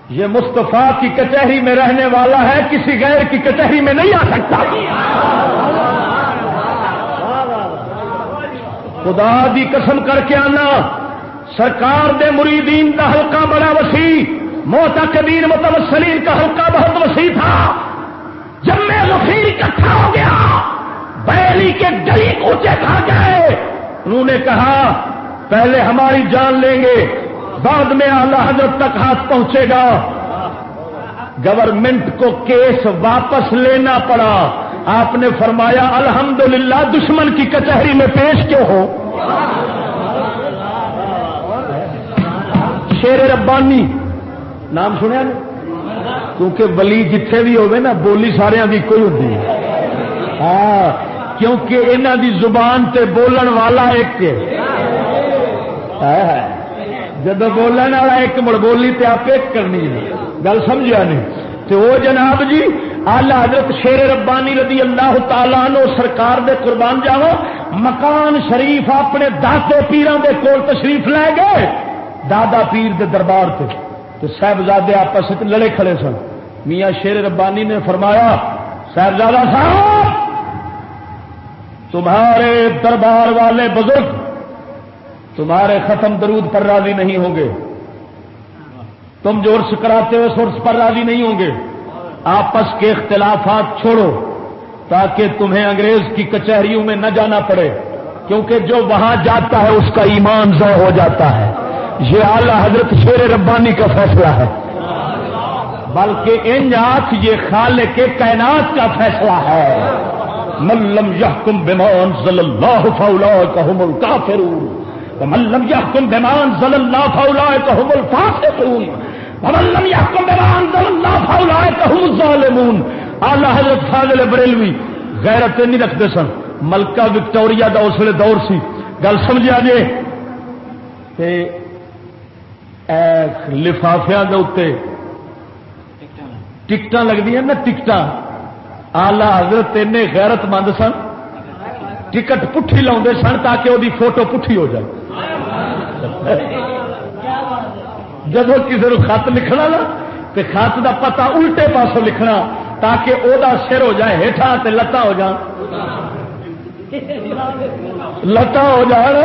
یہ مستفا کی کچہری میں رہنے والا ہے، کسی غیر کی کچہری میں نہیں آ سکتا۔ خدا دی قسم کر کے آنا، سرکار دے مریدین کا حلقہ بڑا وسیع۔ موتا کبیر متوسلین کا حلقہ بہت وسیع تھا۔ جب میں وسیع اکٹھا ہو گیا بیلی کے گلی اونچے کھا گئے۔ انہوں نے کہا، پہلے ہماری جان لیں گے، بعد میں اعلی حضرت تک ہاتھ پہنچے گا۔ گورنمنٹ کو کیس واپس لینا پڑا۔ آپ نے فرمایا، الحمدللہ، دشمن کی کچہری میں پیش کیوں ہو؟ شیر ربانی نام سنیا نا کیونکہ ولی جتھے بھی ہوگی نا، بولی سارے کی کوئی ہوتی ہے ہاں کیونکہ انہ دی زبان تے بولن والا ایک ہاں، ہاں۔ جب بولن والا ایک مڑ بولی تے آپ ایک کرنی گل سمجھا نہیں؟ تو وہ جناب جی آلہ حضرت شیر ربانی رضی اللہ تعالیٰ نو سرکار دے قربان جاؤ، مکان شریف اپنے داتے پیران دے کول تشریف لے گئے۔ دادا پیر دے دربار تے۔ تو صاحبزادے آپس لڑے کھڑے سن۔ میاں شیر ربانی نے فرمایا، صاحبزادہ صاحب، تمہارے دربار والے بزرگ تمہارے ختم درود پر راضی نہیں ہوں گے۔ تم جو عرص کراتے ہو اس عرص پر راضی نہیں ہوں گے۔ آپس کے اختلافات چھوڑو تاکہ تمہیں انگریز کی کچہریوں میں نہ جانا پڑے، کیونکہ جو وہاں جاتا ہے اس کا ایمان ضع ہو جاتا ہے۔ یہ اعلی حضرت شیر ربانی کا فیصلہ ہے۔ بلکہ ان آخ یہ خال کے کائنات کا فیصلہ ہے۔ ملم یحکم بمان صلی اللہ فولا کہم الکافرون۔ ملم یحکم بمان صلی اللہ فولا کہم الفاسقون۔ ملم یحکم بمان صلی اللہ فولا کہم الظالمون۔ اعلی حضرت فاضل بریلوی، غیرت نہیں رکھتے سن۔ ملکہ وکٹوریا دا اس لیے دور سی۔ گل سمجھا جی؟ جے لفافیا ٹکٹ لگتی نا ٹکٹ آلہ حضرت غیرت مند سن۔ ٹکٹ پٹھی لا سن تاکہ وہ فوٹو پٹھی ہو جائے۔ جب کسی نے خط لکھنا نا تو خط کا پتا الٹے پاسوں لکھنا تاکہ وہ سر ہو جائے ہیٹھا لتا ہو جان۔ لتا ہو جان۔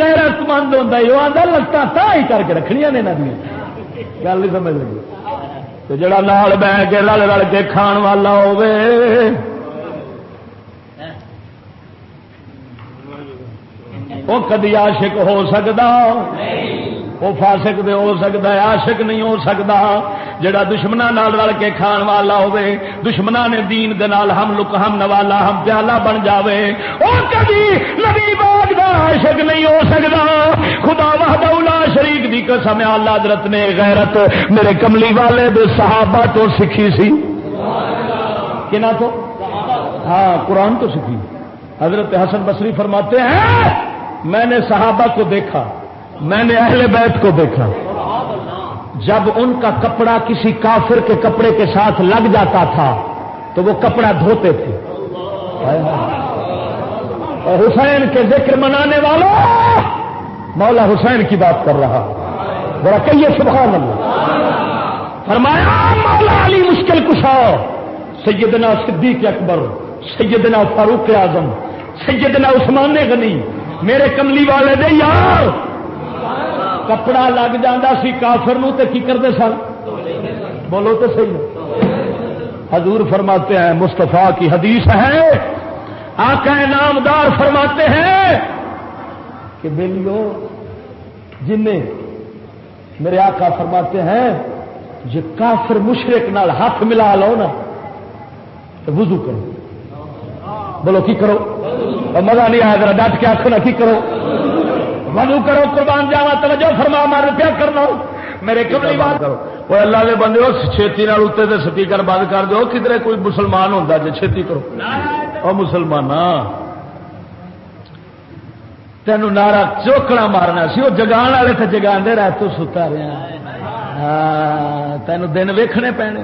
غیرت مند ہوتا ہے۔ وہ آدھا لتان تا ہی کر کے رکھنیا نے گل نہیں سمجھ لگی۔ تو جڑا نال بہ کے رل رل کے کھان والا ہوے وہ کدی عاشق ہو سکتا وہ فاسق دے ہو سکتا ہے، عاشق نہیں ہو سکتا۔ جڑا دشمنا نال رل کے کھان والا ہوے دشمنا نے دین دے نال ہم لک، ہم نوالا، ہم پیالہ بن جاوے۔ او کبھی نبی باغ دا عاشق نہیں ہو سکتا۔ خدا وحدہ شریک دی قسم اللہ حضرت نے غیرت میرے کملی والے دے صحابہ تو سیکھی سی۔ کنا تو؟ ہاں قرآن تو سیکھی حضرت حسن بصری فرماتے ہیں، میں نے صحابہ کو دیکھا۔ میں نے اہل بیت کو دیکھا۔ جب ان کا کپڑا کسی کافر کے کپڑے کے ساتھ لگ جاتا تھا، تو وہ کپڑا دھوتے تھے۔ اور حسین کے ذکر منانے والوں، مولا حسین کی بات کر رہا۔ ذرا کہیے سبحان اللہ۔ فرمایا، مولا علی مشکل کشا۔ سیدنا صدیق اکبر، سیدنا فاروق اعظم، سیدنا عثمان غنی۔ میرے کملی والے دے یار کپڑا لگ جانا سی کافر نو تے کی کرتے سن؟ بولو تو صحیح حضور فرماتے ہیں مستفا کی حدیث ہے۔ آقا نامدار فرماتے ہیں کہ بےلیو جن میرے آقا فرماتے ہیں جو کافر مشرق نال ہاتھ ملا لو نا، تو وضو کرو۔ بولو، کی کرو؟ مزہ نہیں آیا ذرا، ڈٹ کے آخو نا کی کرو۔ وضو کرو قربان جاوا توجہ فرما مار پیا کرنا میرے کملی بات۔ کرو۔ وہ اللہ نے بندے ہو چھتی اتنے سے سپیکر بند کر دو کدھر کوئی مسلمان ہوتا جی چھتی کرو۔ وہ مسلمان تین نارا چوکڑا مارنا سی۔ وہ جگان والے تو جگا رہ تو ستا رہا ہاں تین دن ویکھنے پینے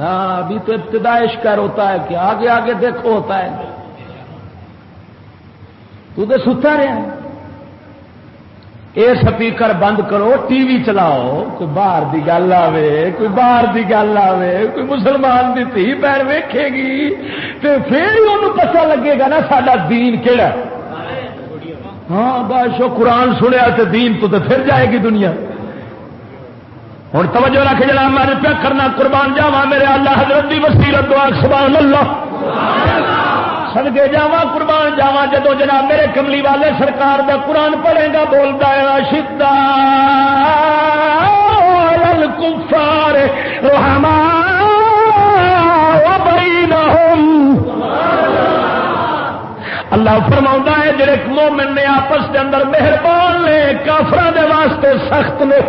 ہاں ابھی تو ابتدائش کر ہوتا ہے کہ آگے آگے دیکھو ہوتا ہے۔ تو تو ستا رہا یہ سپیکر بند کرو، ٹی وی چلاؤ۔ کوئی باہر دی گل آوے، کوئی باہر دی گل آوے، کوئی مسلمان دی تھی پیر ویکھے گی۔ تو پھر ہی انہوں پتہ لگے گا نا سڈا دین کہڑا ہاں بس وہ قرآن سنیا تو دین تو پھر جائے گی دنیا۔ ہوں توجہ رکھ جا میں پیا کرنا، قربان جاوا میرے اللہ حضرت دی وسیلت دعا، سبحان اللہ۔ سدگے جا قربان جاوا جدو جناب میرے کملی والے سرکار دا قرآن پڑھے گا، بولتا ہے شدہ کفار روحما اللہ فرما ہے، جڑے مومن نے آپس کے اندر مہربان نے کافر واسطے سخت نے۔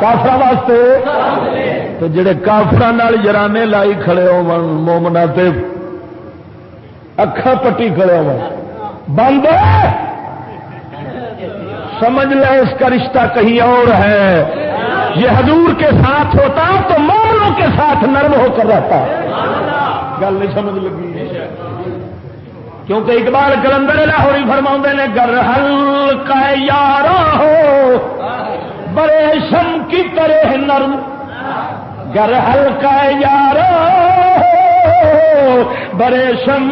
کافر واسطے؟ تو جڑے کافر جرانے لائی کھڑے ہو مومنا اکھا پٹی کھڑے بند سمجھ لے اس کا رشتہ کہیں اور ہے یہ حضور کے ساتھ ہوتا تو مومنوں کے ساتھ نرم ہو کر رہتا گل نہیں سمجھ لگی کیونکہ اقبال کلندر لاہوری فرما نے گر ہل کا یار ہو بڑے شم کی طرح نرم گر ہلکا یار برے شم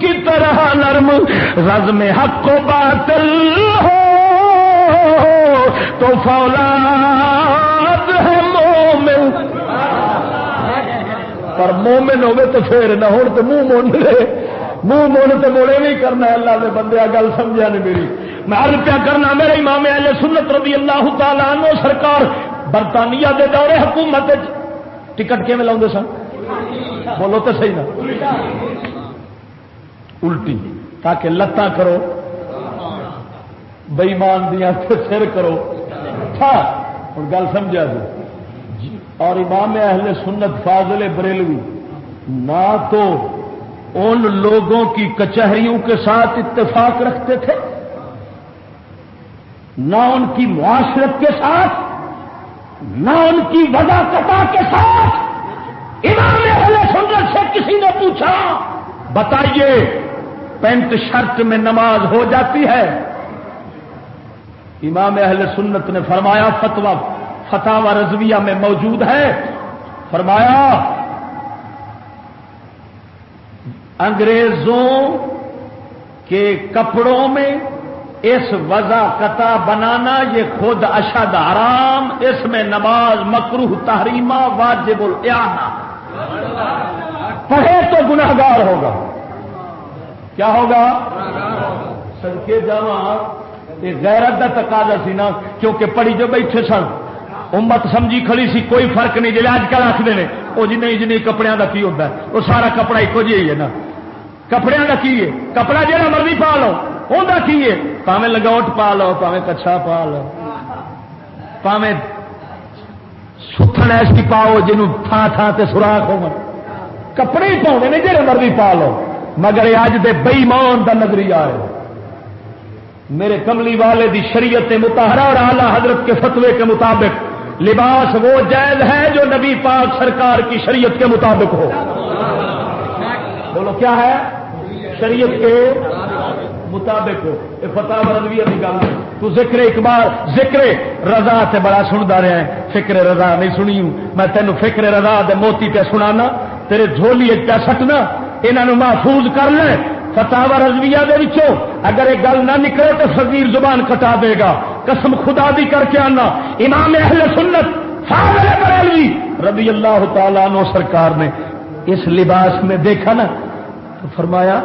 کی طرح نرم رز میں حق و باطل ہو۔ تو فولاد ہے مومن۔ پر مومن ہوگے تو پھر نہ ہو تو منہ مون لے۔ منہ مون تو موڑے نہیں کرنا، اللہ کے بندے گل سمجھا نہیں میری۔ میں عرض کیا کرنا، میرے امام اہل سنت رضی اللہ تعالیٰ عنہ سرکار برطانیہ دے دورے حکومت ٹکٹ کیون لاؤ سن؟ بولو تو صحیح نا۔ الٹی۔ تاکہ لتاں کرو۔ بئیمان دیا سر کرو۔ تھا ہوں گل سمجھا جی اور امام اہل سنت فاضل بریلوی، نہ تو ان لوگوں کی کچہریوں کے ساتھ اتفاق رکھتے تھے، نہ ان کی معاشرت کے ساتھ، نہ ان کی کتا کے ساتھ۔ امام اہل سنت سے کسی نے پوچھا، بتائیے، پینٹ شرٹ میں نماز ہو جاتی ہے؟ امام اہل سنت نے فرمایا فتوا فتح و رضویہ میں موجود ہے۔ فرمایا، انگریزوں کے کپڑوں میں اس وضع قطع بنانا یہ خود اشد حرام، اس میں نماز مکروح تحریمہ واجب الانا پڑھے تو گناہگار ہوگا۔ کیا ہوگا؟ سڑکے جاوا غیرت کا تقاضا سی نا، کیونکہ پڑھی جو بیٹھے سن، امت سمجھی کھڑی سی، کوئی فرق نہیں جی اج کل آخر نے وہ جن جی جن جی کپڑے کا کی ہوتا ہے؟ وہ سارا کپڑا ایک جی ہے نا۔ کپڑے کا کی ہے؟ کپڑا جہاں مرضی پا لو وہ کی ہے؟ پاوے لگوٹ پا لو پاوے کچھا پا لو۔ پاوے ستھن ایسی پاؤ جنوب تھان تھان سے سوراخ ہو کپڑے ہی پاؤنے نے جہاں مرضی پا لو۔ مگر اج دے بئیمان کا نظریہ ہے۔ میرے کملی والے دی شریعت متحرہ اور اعلی حضرت کے فتوے کے مطابق لباس وہ جائز ہے جو نبی پاک سرکار کی شریعت کے مطابق ہو۔ بولو کیا ہے؟ شریعت کے مطابق ہو۔ یہ فتح رضوی کی گل۔ تو ذکر اقبال، ذکر رضا سے بڑا سنتا رہا ہے فکر رضا نہیں سنی ہوں۔ میں تینوں فکر رضا دے موتی پہ سنانا۔ تیرے جھولی پہ سٹنا انہوں محفوظ کر لیں فتح رضویہ دے وچوں اگر یہ گل نہ نکلے تو فقیر زبان کٹا دے گا۔ قسم خدا دی کر کے آنا۔ امام اہل سنت بریلوی رضی اللہ تعالیٰ نو سرکار نے اس لباس میں دیکھا نا تو فرمایا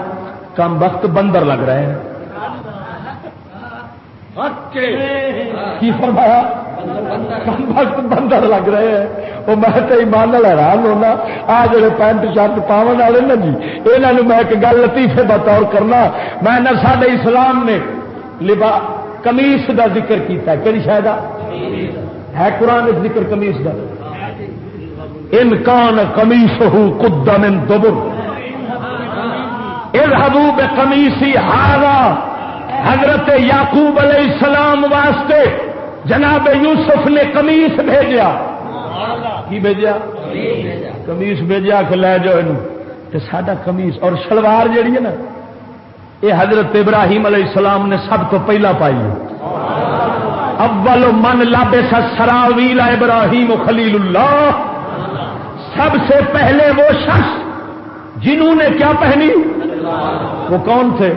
کم وقت بندر لگ رہے ہیں۔ کی فرمایا؟ بندر لگ رہے ہیں۔ وہ میں تو ایمان حیران ہونا۔ آ جڑے پینٹ شرٹ پاون والے نا جی یہاں میں ایک گل لطیفے بطور کرنا۔ میں نہ سارے اسلام نے لبا کمیس کا ذکر کیا کہ شاید ہے قرآن ذکر کمیس کا انکان کمیس ہو کدا من دبر۔ ارحبو بے کمیسی ہارا حضرت یعقوب علیہ السلام واسطے جناب یوسف نے کمیس بھیجا۔ کی بھیجا؟ کمیس بھیجا کہ لے جاؤ یہ سڈا کمیس اور شلوار جیڑی ہے نا یہ حضرت ابراہیم علیہ السلام نے سب تو پہلا پائی اول من لابے سراویلا ابراہیم خلیل اللہ۔ سب سے پہلے وہ شخص جنہوں نے کیا پہنی؟ وہ کون تھے؟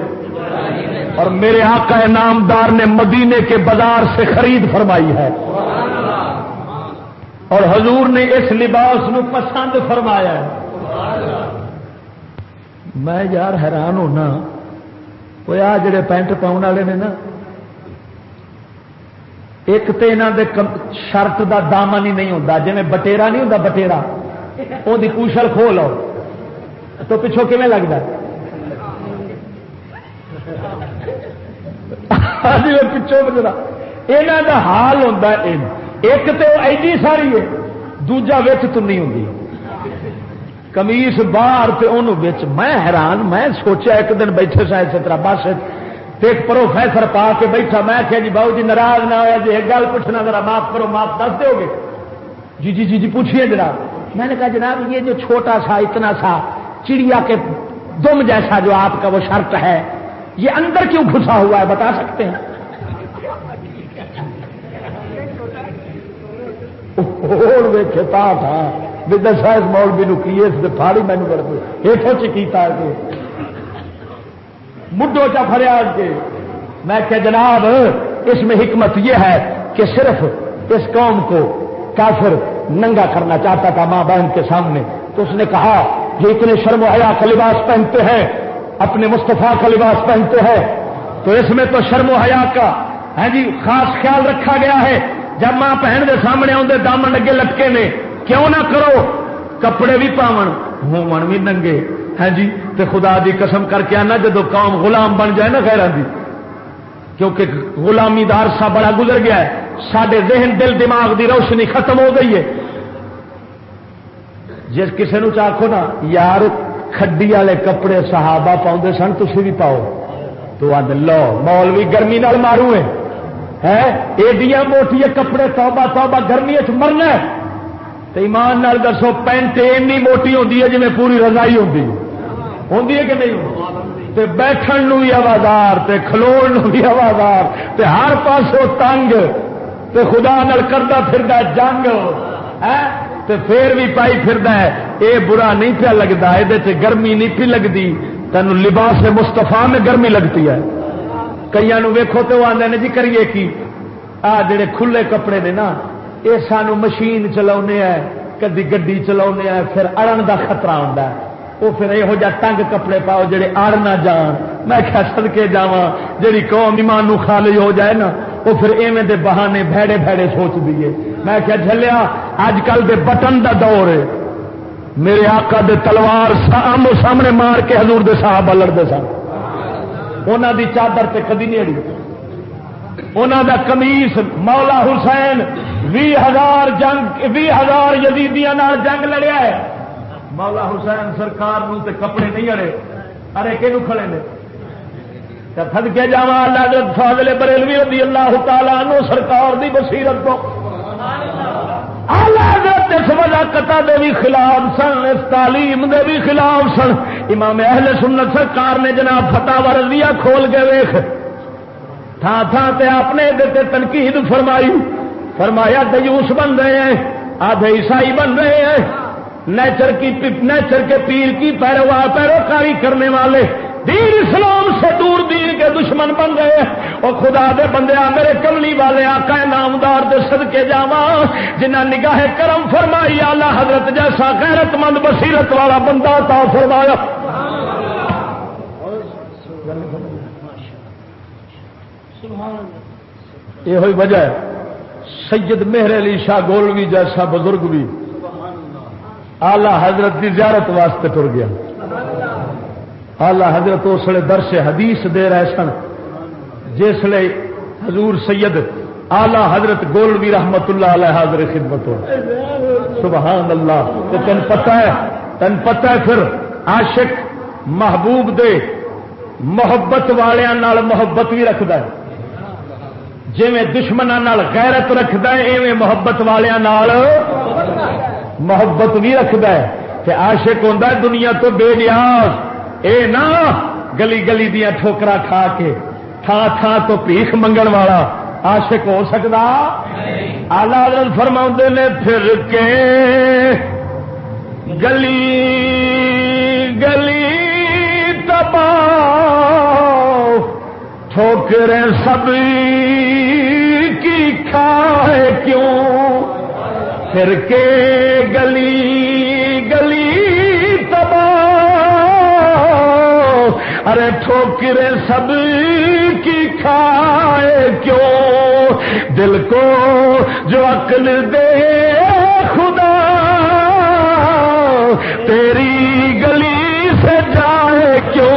اور میرے آقا نامدار نے مدینے کے بازار سے خرید فرمائی ہے۔ اور حضور نے اس لباس نو پسند فرمایا ہے۔ میں یار حیران ہونا، وہ آ جڑے پینٹ پاؤن والے نے نا، ایک تو یہاں دے شرط دا دامن ہی نہیں ہوتا جی بٹیرا نہیں ہوتا بٹیرا وہ پوشل کھو لو۔ تو پچھوں کیون لگتا جی پچھوں بجنا یہاں کا حال ہوتا ایک تو ایڈی ساری ہے دوجا وچ تو نہیں ہوں کمیس باہر میں حیران میں سوچا ایک دن بیٹھے سا اسی طرح بس ایک پروفیسر پا کے بیٹھا میں کہ جی بہو جی ناراض نہ ہوا جی ایک گل پوچھنا ذرا معاف کرو معاف دس دو گے جی جی جی جی پوچھیے جناب میں نے کہا جناب یہ جو چھوٹا سا اتنا سا چڑیا کے دم جیسا جو آپ کا وہ شرط ہے یہ اندر کیوں گھسا ہوا ہے بتا سکتے ہیں؟ تھا دسا اس مولوی نو کی اس پھاڑی مینو کر ہیٹوں چیتا مڈو چا فریاد کے میں کہ جناب، اس میں حکمت یہ ہے کہ صرف اس قوم کو کافر ننگا کرنا چاہتا تھا ماں بہن کے سامنے۔ تو اس نے کہا، یہ اتنے شرم و حیا کا لباس پہنتے ہیں اپنے مصطفیٰ کا لباس پہنتے ہیں۔ تو اس میں تو شرم و حیا کا ہے جی خاص خیال رکھا گیا ہے۔ جب ماں بہن کے سامنے آدھے دامن لگے لٹکے نے، کیوں نہ کرو؟ کپڑے بھی پاون ہومن بھی ننگے۔ ہے جی تے خدا دی قسم کر کے آنا جدو قوم غلام بن جائے نا خیران دی۔ کیونکہ غلامی دار سا بڑا گزر گیا ہے۔ سڈے ذہن، دل، دماغ دی روشنی ختم ہو گئی ہے۔ جس کسی نو چاہو نا، یار کھڈی والے کپڑے صحابہ پاؤں سن تھی بھی پاؤ۔ تو آدھے لو مول بھی گرمی نال مارو ہے؟ ایڈیاں موٹیاں کپڑے، توبہ توبہ، گرمی چ مرنا تو ایمان نال دسو، پینٹ اینی موٹی ہوتی ہے جی پوری رضائی ہوتی ہوتی ہے کہ نہیں تے بیٹھن نو بھی آوازار، تے کھلوڑ نو بھی آوازار، تے ہر پاسوں تنگ۔ تے خدا نال کرتا پھر جنگ۔ ہے؟ تے پھر بھی پائی پھرد اے برا نہیں پیا لگتا یہ گرمی نہیں پی لگتی تین لباس مستفا میں گرمی لگتی ہے۔ کئی ویکو تو آدھے نے جی کریے کی؟ آ جڑے کھلے کپڑے نے نا یہ سانو مشین چلا کدی گی چلا پھر اڑن دا خطرہ آتا ہے۔ وہ پھر یہو جہ تنگ کپڑے پاؤ جڑے اڑ نہ جان۔ میں کیا سدکے جا جی قوم ایمان خالی ہو جائے نا وہ پھر ایویں دے بہانے بھڑے بھڑے سوچ دیے میں کیا چلیا اج کل دے بٹن دا دور ہے۔ میرے آقا دے تلوار آمو سامنے مار کے حضور دے صاحب لڑتے سن۔ انہوں دی چادر تے کدی نہیں اڑی۔ انہوں دا کمیس مولا حسین بھی ہزار جنگ بھی ہزار یزیدیاں جنگ لڑیا ہے۔ مولا حسین سرکار نو تے کپڑے نہیں اڑے۔ ارے کہ کھڑے نے؟ تھد کے جا اللہ فاضل بریلوی رضی اللہ تعالیٰ نو سرکار دی بصیرت تو اس وجہ دے بھی خلاف سن، اس تعلیم دے بھی خلاف سن۔ امام اہل سنت سرکار نے جناب فتح ورزیا کھول کے ویخ تھان تھان تے اپنے دیتے تنقید فرمائی۔ فرمایا دیوس بن رہے ہیں، آدھے عیسائی بن رہے ہیں۔ نیچر کی نیچر کے پیر کی پیروار پیروکاری کرنے والے دین اسلام سے دور دین کے دشمن بن گئے اور خدا دے بندے میرے کملی والے آقا نامدار دے صدقے جاوا جنہ نگاہ کرم فرمائی آلہ حضرت جیسا غیرت مند بصیرت والا بندہ تا فرمایا۔ یہ ہوئی وجہ ہے۔ سید مہر علی شاہ گولوی جیسا بزرگ بھی آلہ حضرت کی زیارت واسطے ٹر گیا۔ آلہ حضرت اس لیے درس حدیث دے رہے سن، جس لیے حضور سید آلہ حضرت گولوی رحمت اللہ علیہ حاضر خدمت ہو۔ سبحان اللہ تو تین پتہ ہے تین پتہ ہے پھر عاشق محبوب دے محبت والوں محبت بھی رکھد جی دشمنوں غیرت رکھد ایویں محبت والوں محبت بھی رکھد کہ عاشق ہوں دنیا تو بے نیاز۔ اے نا، گلی گلی دیا ٹھوکرا کھا کے تھان تھان تو پیخ منگن والا عاشق ہو سکتا آلہ فرما نے، پھر کے گلی گلی تبا ٹھوکرے سب کی کھائے کیوں؟ پھر کے گلی ارے ٹھوکرے سب کی کھائے کیوں؟ دل کو جو عقل دے خدا۔ تیری گلی سے جائے کیوں؟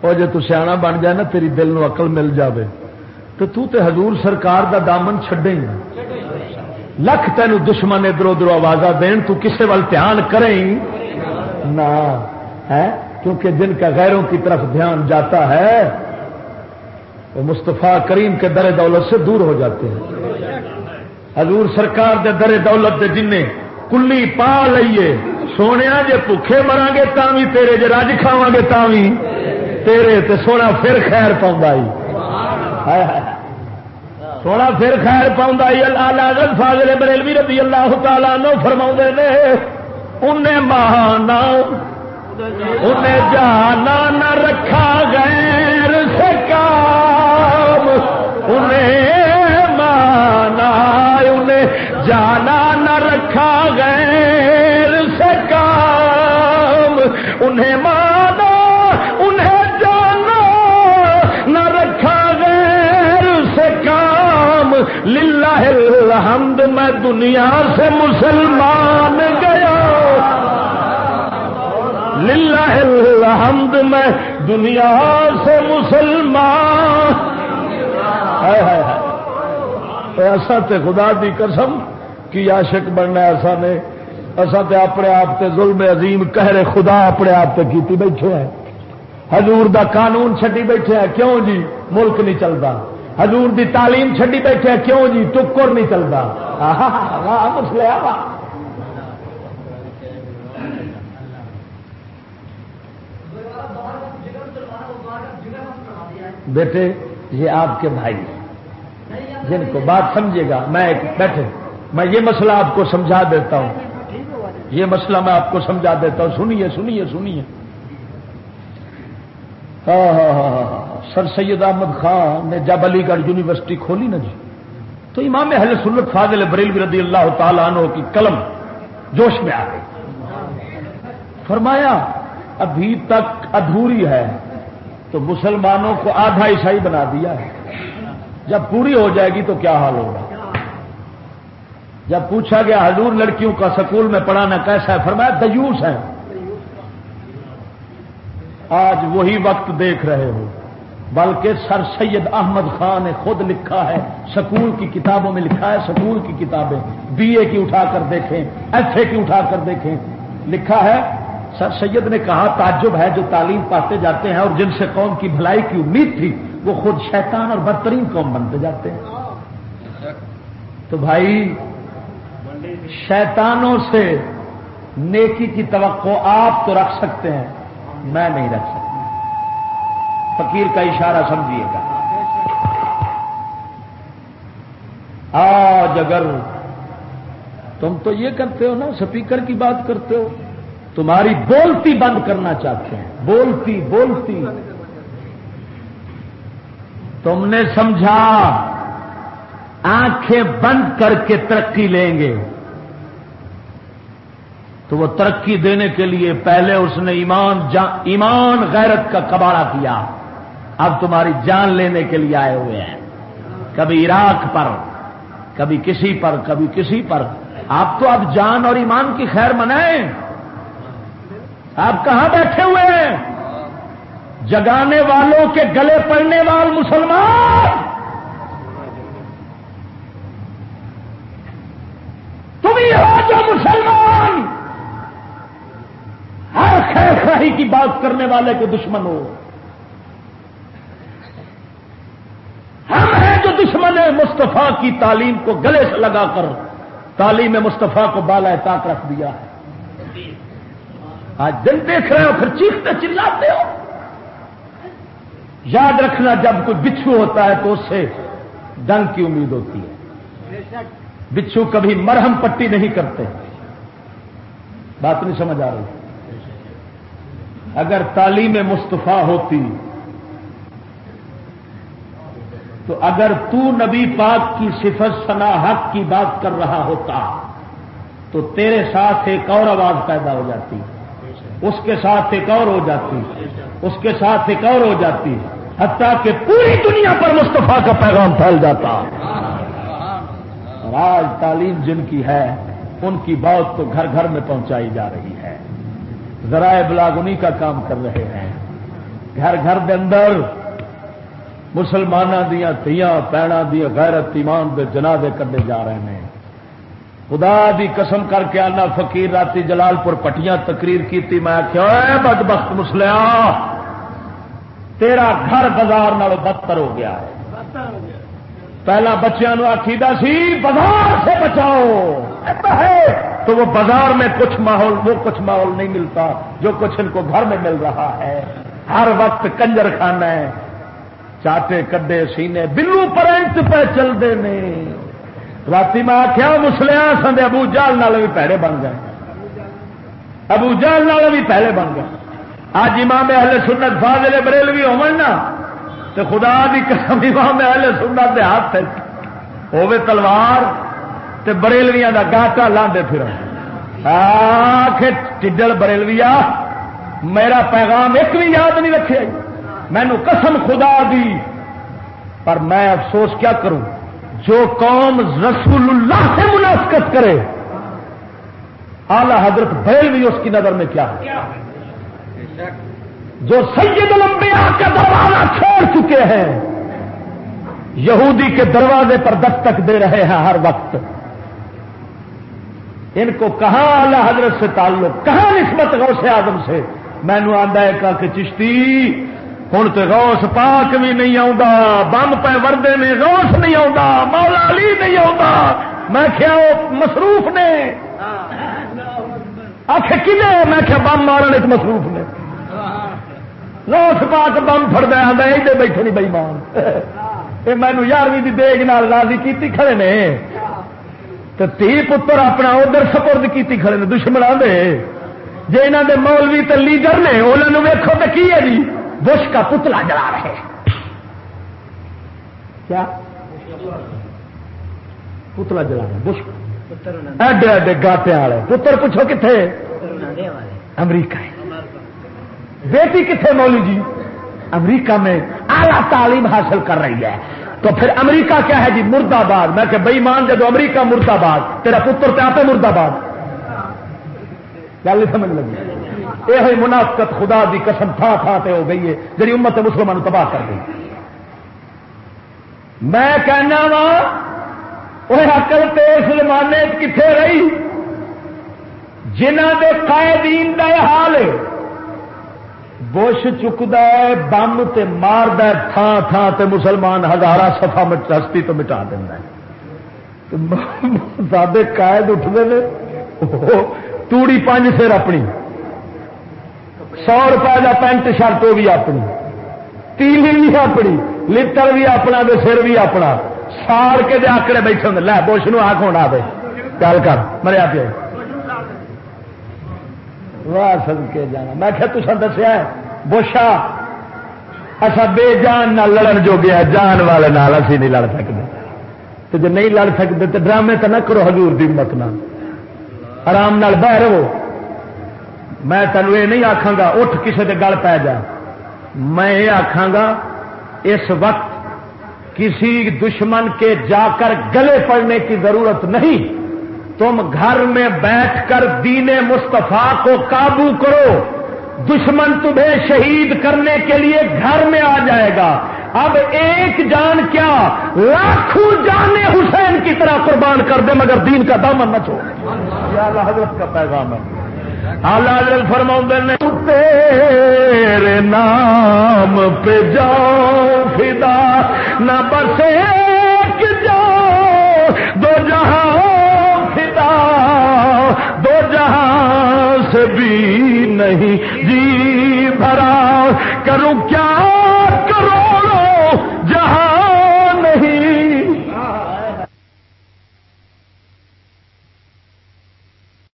اور جی تو سیاح بن جائے نا، تیری دل نو عقل مل جاوے۔ تو تو تے حضور سرکار دا دامن چھڈے لکھ تین دشمن ادھر ادھر آواز دین، تو کسے وال دھیان کریں؟ نہ ہے؟ کیونکہ جن کا غیروں کی طرف دھیان جاتا ہے، وہ مصطفیٰ کریم کے در دولت سے دور ہو جاتے ہیں۔ حضور سرکار دے در دولت دے جن کلی پا لئیے سونے جے بھوکھے مرا گے بھی تیرے جے رج کھاوا گے بھی تیرے تے سونا پھر خیر پاؤں سونا پھر خیر پاؤں اللہ فاضل بریلوی رضی اللہ تعالیٰ نو فرما نے، انہیں مہانا انہیں جانا نہ رکھا غیر سے کام انہیں مانا انہیں جانا نہ رکھا غیر سے کام انہیں مانا للہ الحمد، میں دنیا سے مسلمان گیا۔ للہ الحمد، میں دنیا سے مسلمان۔ ایسا تے خدا دی قسم کی عاشق بننا ایسا نے ایسا تے اپنے آپ تے ظلم عظیم کہرے خدا اپنے آپ تے کیتی بیٹھے ہیں۔ حضور دا قانون چھڈی بیٹھے ہیں۔ کیوں جی؟ ملک نہیں چلتا۔ حضور دی تعلیم چھڈی بیٹھے کیوں جی؟ ٹکر نہیں چلتا۔ مسلے بیٹے، یہ آپ کے بھائی جن کو بات سمجھے گا، میں ایک بیٹھے، میں یہ مسئلہ آپ کو سمجھا دیتا ہوں۔ یہ مسئلہ میں آپ کو سمجھا دیتا ہوں۔ سنیے سنیے سنیے۔ ہاں،, ہاں ہاں ہاں ہاں سر سید احمد خان نے جب علی گڑھ یونیورسٹی کھولی نا جی تو امام اہل سنت فاضل بریل رضی اللہ تعالیٰ عنہ کی قلم جوش میں آ گئی۔ فرمایا، ابھی تک ادھوری ہے، تو مسلمانوں کو آدھا عیسائی بنا دیا ہے۔ جب پوری ہو جائے گی تو کیا حال ہوگا؟ جب پوچھا گیا، حضور لڑکیوں کا سکول میں پڑھانا کیسا ہے؟ فرمایا، دیوس ہے آج وہی وقت دیکھ رہے ہو۔ بلکہ سر سید احمد خان نے خود لکھا ہے، سکول کی کتابوں میں لکھا ہے، سکول کی کتابیں۔ بی اے کی اٹھا کر دیکھیں ایف اے کی اٹھا کر دیکھیں۔ لکھا ہے، سر سید نے کہا، تعجب ہے جو تعلیم پاتے جاتے ہیں اور جن سے قوم کی بھلائی کی امید تھی، وہ خود شیطان اور بدترین قوم بنتے جاتے ہیں۔ تو بھائی، شیطانوں سے نیکی کی توقع آپ تو رکھ سکتے ہیں۔ میں نہیں رکھ سکتا۔ فقیر کا اشارہ سمجھیے گا۔ آج اگر تم تو یہ کرتے ہو نا، سپیکر کی بات کرتے ہو، تمہاری بولتی بند کرنا چاہتے ہیں۔ بولتی بولتی۔ تم نے سمجھا، آنکھیں بند کر کے ترقی لیں گے۔ تو وہ ترقی دینے کے لیے پہلے اس نے ایمان ایمان غیرت کا کباڑا کیا۔ اب تمہاری جان لینے کے لیے آئے ہوئے ہیں۔ کبھی عراق پر، کبھی کسی پر، کبھی کسی پر۔ آپ تو اب جان اور ایمان کی خیر منائیں۔ آپ کہاں بیٹھے ہوئے ہیں؟ جگانے والوں کے گلے پڑنے وال مسلمان تم ہو جو مسلمان ہر خیر کی بات کرنے والے کے دشمن ہو۔ ہم ہیں جو دشمن مصطفیٰ کی تعلیم کو گلے سے لگا کر تعلیم مصطفیٰ کو بالا طاق رکھ دیا ہے۔ آج دن دیکھ رہے ہو، پھر چیختے چلاتے ہو۔ یاد رکھنا، جب کوئی بچھو ہوتا ہے تو اس سے ڈنگ کی امید ہوتی ہے۔ بچھو کبھی مرہم پٹی نہیں کرتے۔ بات نہیں سمجھ آ رہی۔ اگر تعلیم مصطفیٰ ہوتی تو اگر تو نبی پاک کی صفت سنا حق کی بات کر رہا ہوتا تو تیرے ساتھ ایک اور آواز پیدا ہو جاتی، اس کے ساتھ ایک اور ہو جاتی، اس کے ساتھ ایک اور ہو جاتی، حتیٰ کہ پوری دنیا پر مصطفیٰ کا پیغام پھیل جاتا۔ اور آج تعلیم جن کی ہے، ان کی بات تو گھر گھر میں پہنچائی جا رہی ہے۔ ذرائع بلاگنی کا کام کر رہے ہیں۔ گھر گھر کے اندر مسلمانوں دیا تیاں پیڑا دیا غیرت ایمان دے جنادے کرنے جا رہے ہیں۔ خدا دی قسم کر کے آنا فقیر راتی جلال پور پٹیاں تقریر کی میں کیا بد بخت مسلیا تیرا گھر بازار نال بدتر ہو گیا ہے۔ پہلا بچوں آخیدہ سی بازار سے بچاؤ۔ ہے، تو وہ بازار میں کچھ ماحول، وہ کچھ ماحول نہیں ملتا جو کچھ ان کو گھر میں مل رہا ہے۔ ہر وقت کنجر کھانا ہے، چاٹے کڈے، سینے، بلو پرنٹ پہ چلتے ہیں۔ رات میں آخیا مسلیا سندے ابو جال نال بھی پیڑے بن گئے۔ ابو جال نال بھی پیڑے بن گئے۔ آج امام اہل سنت فاضل بریلوی ہو تو خدا بھی قسم امام اہل سنت دے ہاتھ ہوے تلوار۔ تے بریلویاں دا گاٹا لاندے پھر ٹڈل بریلویا، میرا پیغام ایک بھی یاد نہیں رکھے۔ مینو قسم خدا دی۔ پر میں افسوس کیا کروں؟ جو قوم رسول اللہ سے منافقت کرے، اعلی حضرت بیل بھی اس کی نظر میں کیا ہے؟ جو سید الانبیاء کا دروازہ چھوڑ چکے ہیں، یہودی کے دروازے پر دستک دے رہے ہیں ہر وقت۔ ان کو کہاں اعلی حضرت سے تعلق؟ کہاں نسبت غوث آدم سے؟ میں نے آدھا کہ چشتی ہوں تو روس پاک بھی نہیں آتا بم پہ وردے میں روس نہیں آتا مولا علی نہیں آتا میں کیا مصروف نے؟ آخ کلے میں کیا بم مارنے مصروف نے؟ روس پاک بم فر دیا ادھر بیٹھے نہیں بئی مان یہ مینو یارویں دیگ نال راضی کی کھڑے نے۔ تو تھی پتر اپنا ادھر سپرد کی کھڑے نے، دشمن دے جی یہاں دے مولوی تو لیڈر نے انہوں ویکو تو کی ہے جی؟ بش کا پتلا جلا رہے۔ کیا؟ پتلا جلا رہے، بش۔ ایڈے ایڈے گاٹے والے۔ پتر پوچھو کتنے امریکہ بیٹی کتنے مولی جی؟ امریکہ میں اعلی تعلیم حاصل کر رہی ہے۔ تو پھر امریکہ کیا ہے جی؟ مرد آباد میں کہ بئی مان جب امریکہ مرد آباد تیرا پتر پہ آپ مرد آباد گل نہیں سمجھ لگی؟ یہ منافقت خدا دی قسم تھا تھا تے ہو گئی ہے جی امت مسلمان تباہ کر گئی میں کہنا وا وہ اکل تے اس زمانے کتنے رہی؟ جنہ دے قائدین دا حال ہے بش چکتا ہے، بم تے مار تھان تھان تے مسلمان ہزارہ سفا ہستی تو مٹا دینا سادے قائد اٹھتے ہیں۔ توڑی پانچ سر اپنی۔ سو روپئے کا پینٹ شرٹ وہ بھی اپنی۔ تیلی بھی اپنی لتر بھی اپنا دے سر بھی اپنا۔ سار کے دے آکڑے بیٹھے ہوں لے بوش نو آخ ہونا دے۔ گل کر، مریا پہ واہ سد کے جانا۔ میں کہ تصا دسیا بوشا اچھا بے جان نہ لڑن جو گیا جان والے نال اسی نہیں لڑ سکتے۔ تو جی نہیں لڑ سکتے تو ڈرامے تو نہ کرو حضور دی مت نہ آرام نال بہ رہو۔ میں تینوں یہ نہیں آخا گا، اٹھ کسی کے گل پی جا۔ میں یہ آخا گا، اس وقت کسی دشمن کے جا کر گلے پڑنے کی ضرورت نہیں۔ تم گھر میں بیٹھ کر دین مصطفیٰ کو قابو کرو۔ دشمن تمہیں شہید کرنے کے لیے گھر میں آ جائے گا۔ اب ایک جان کیا؟ لاکھوں جانے حسین کی طرح قربان کر دے، مگر دین کا دامن نہ چھوڑ۔ حضرت کا پیغام ہے۔ آلہ فرما نے تیرے نام پہ جاؤ فدا نہ بس ایک جاؤ دو جہاں، فدا۔ دو جہاں سے بھی نہیں. جی بھرا کروں کیا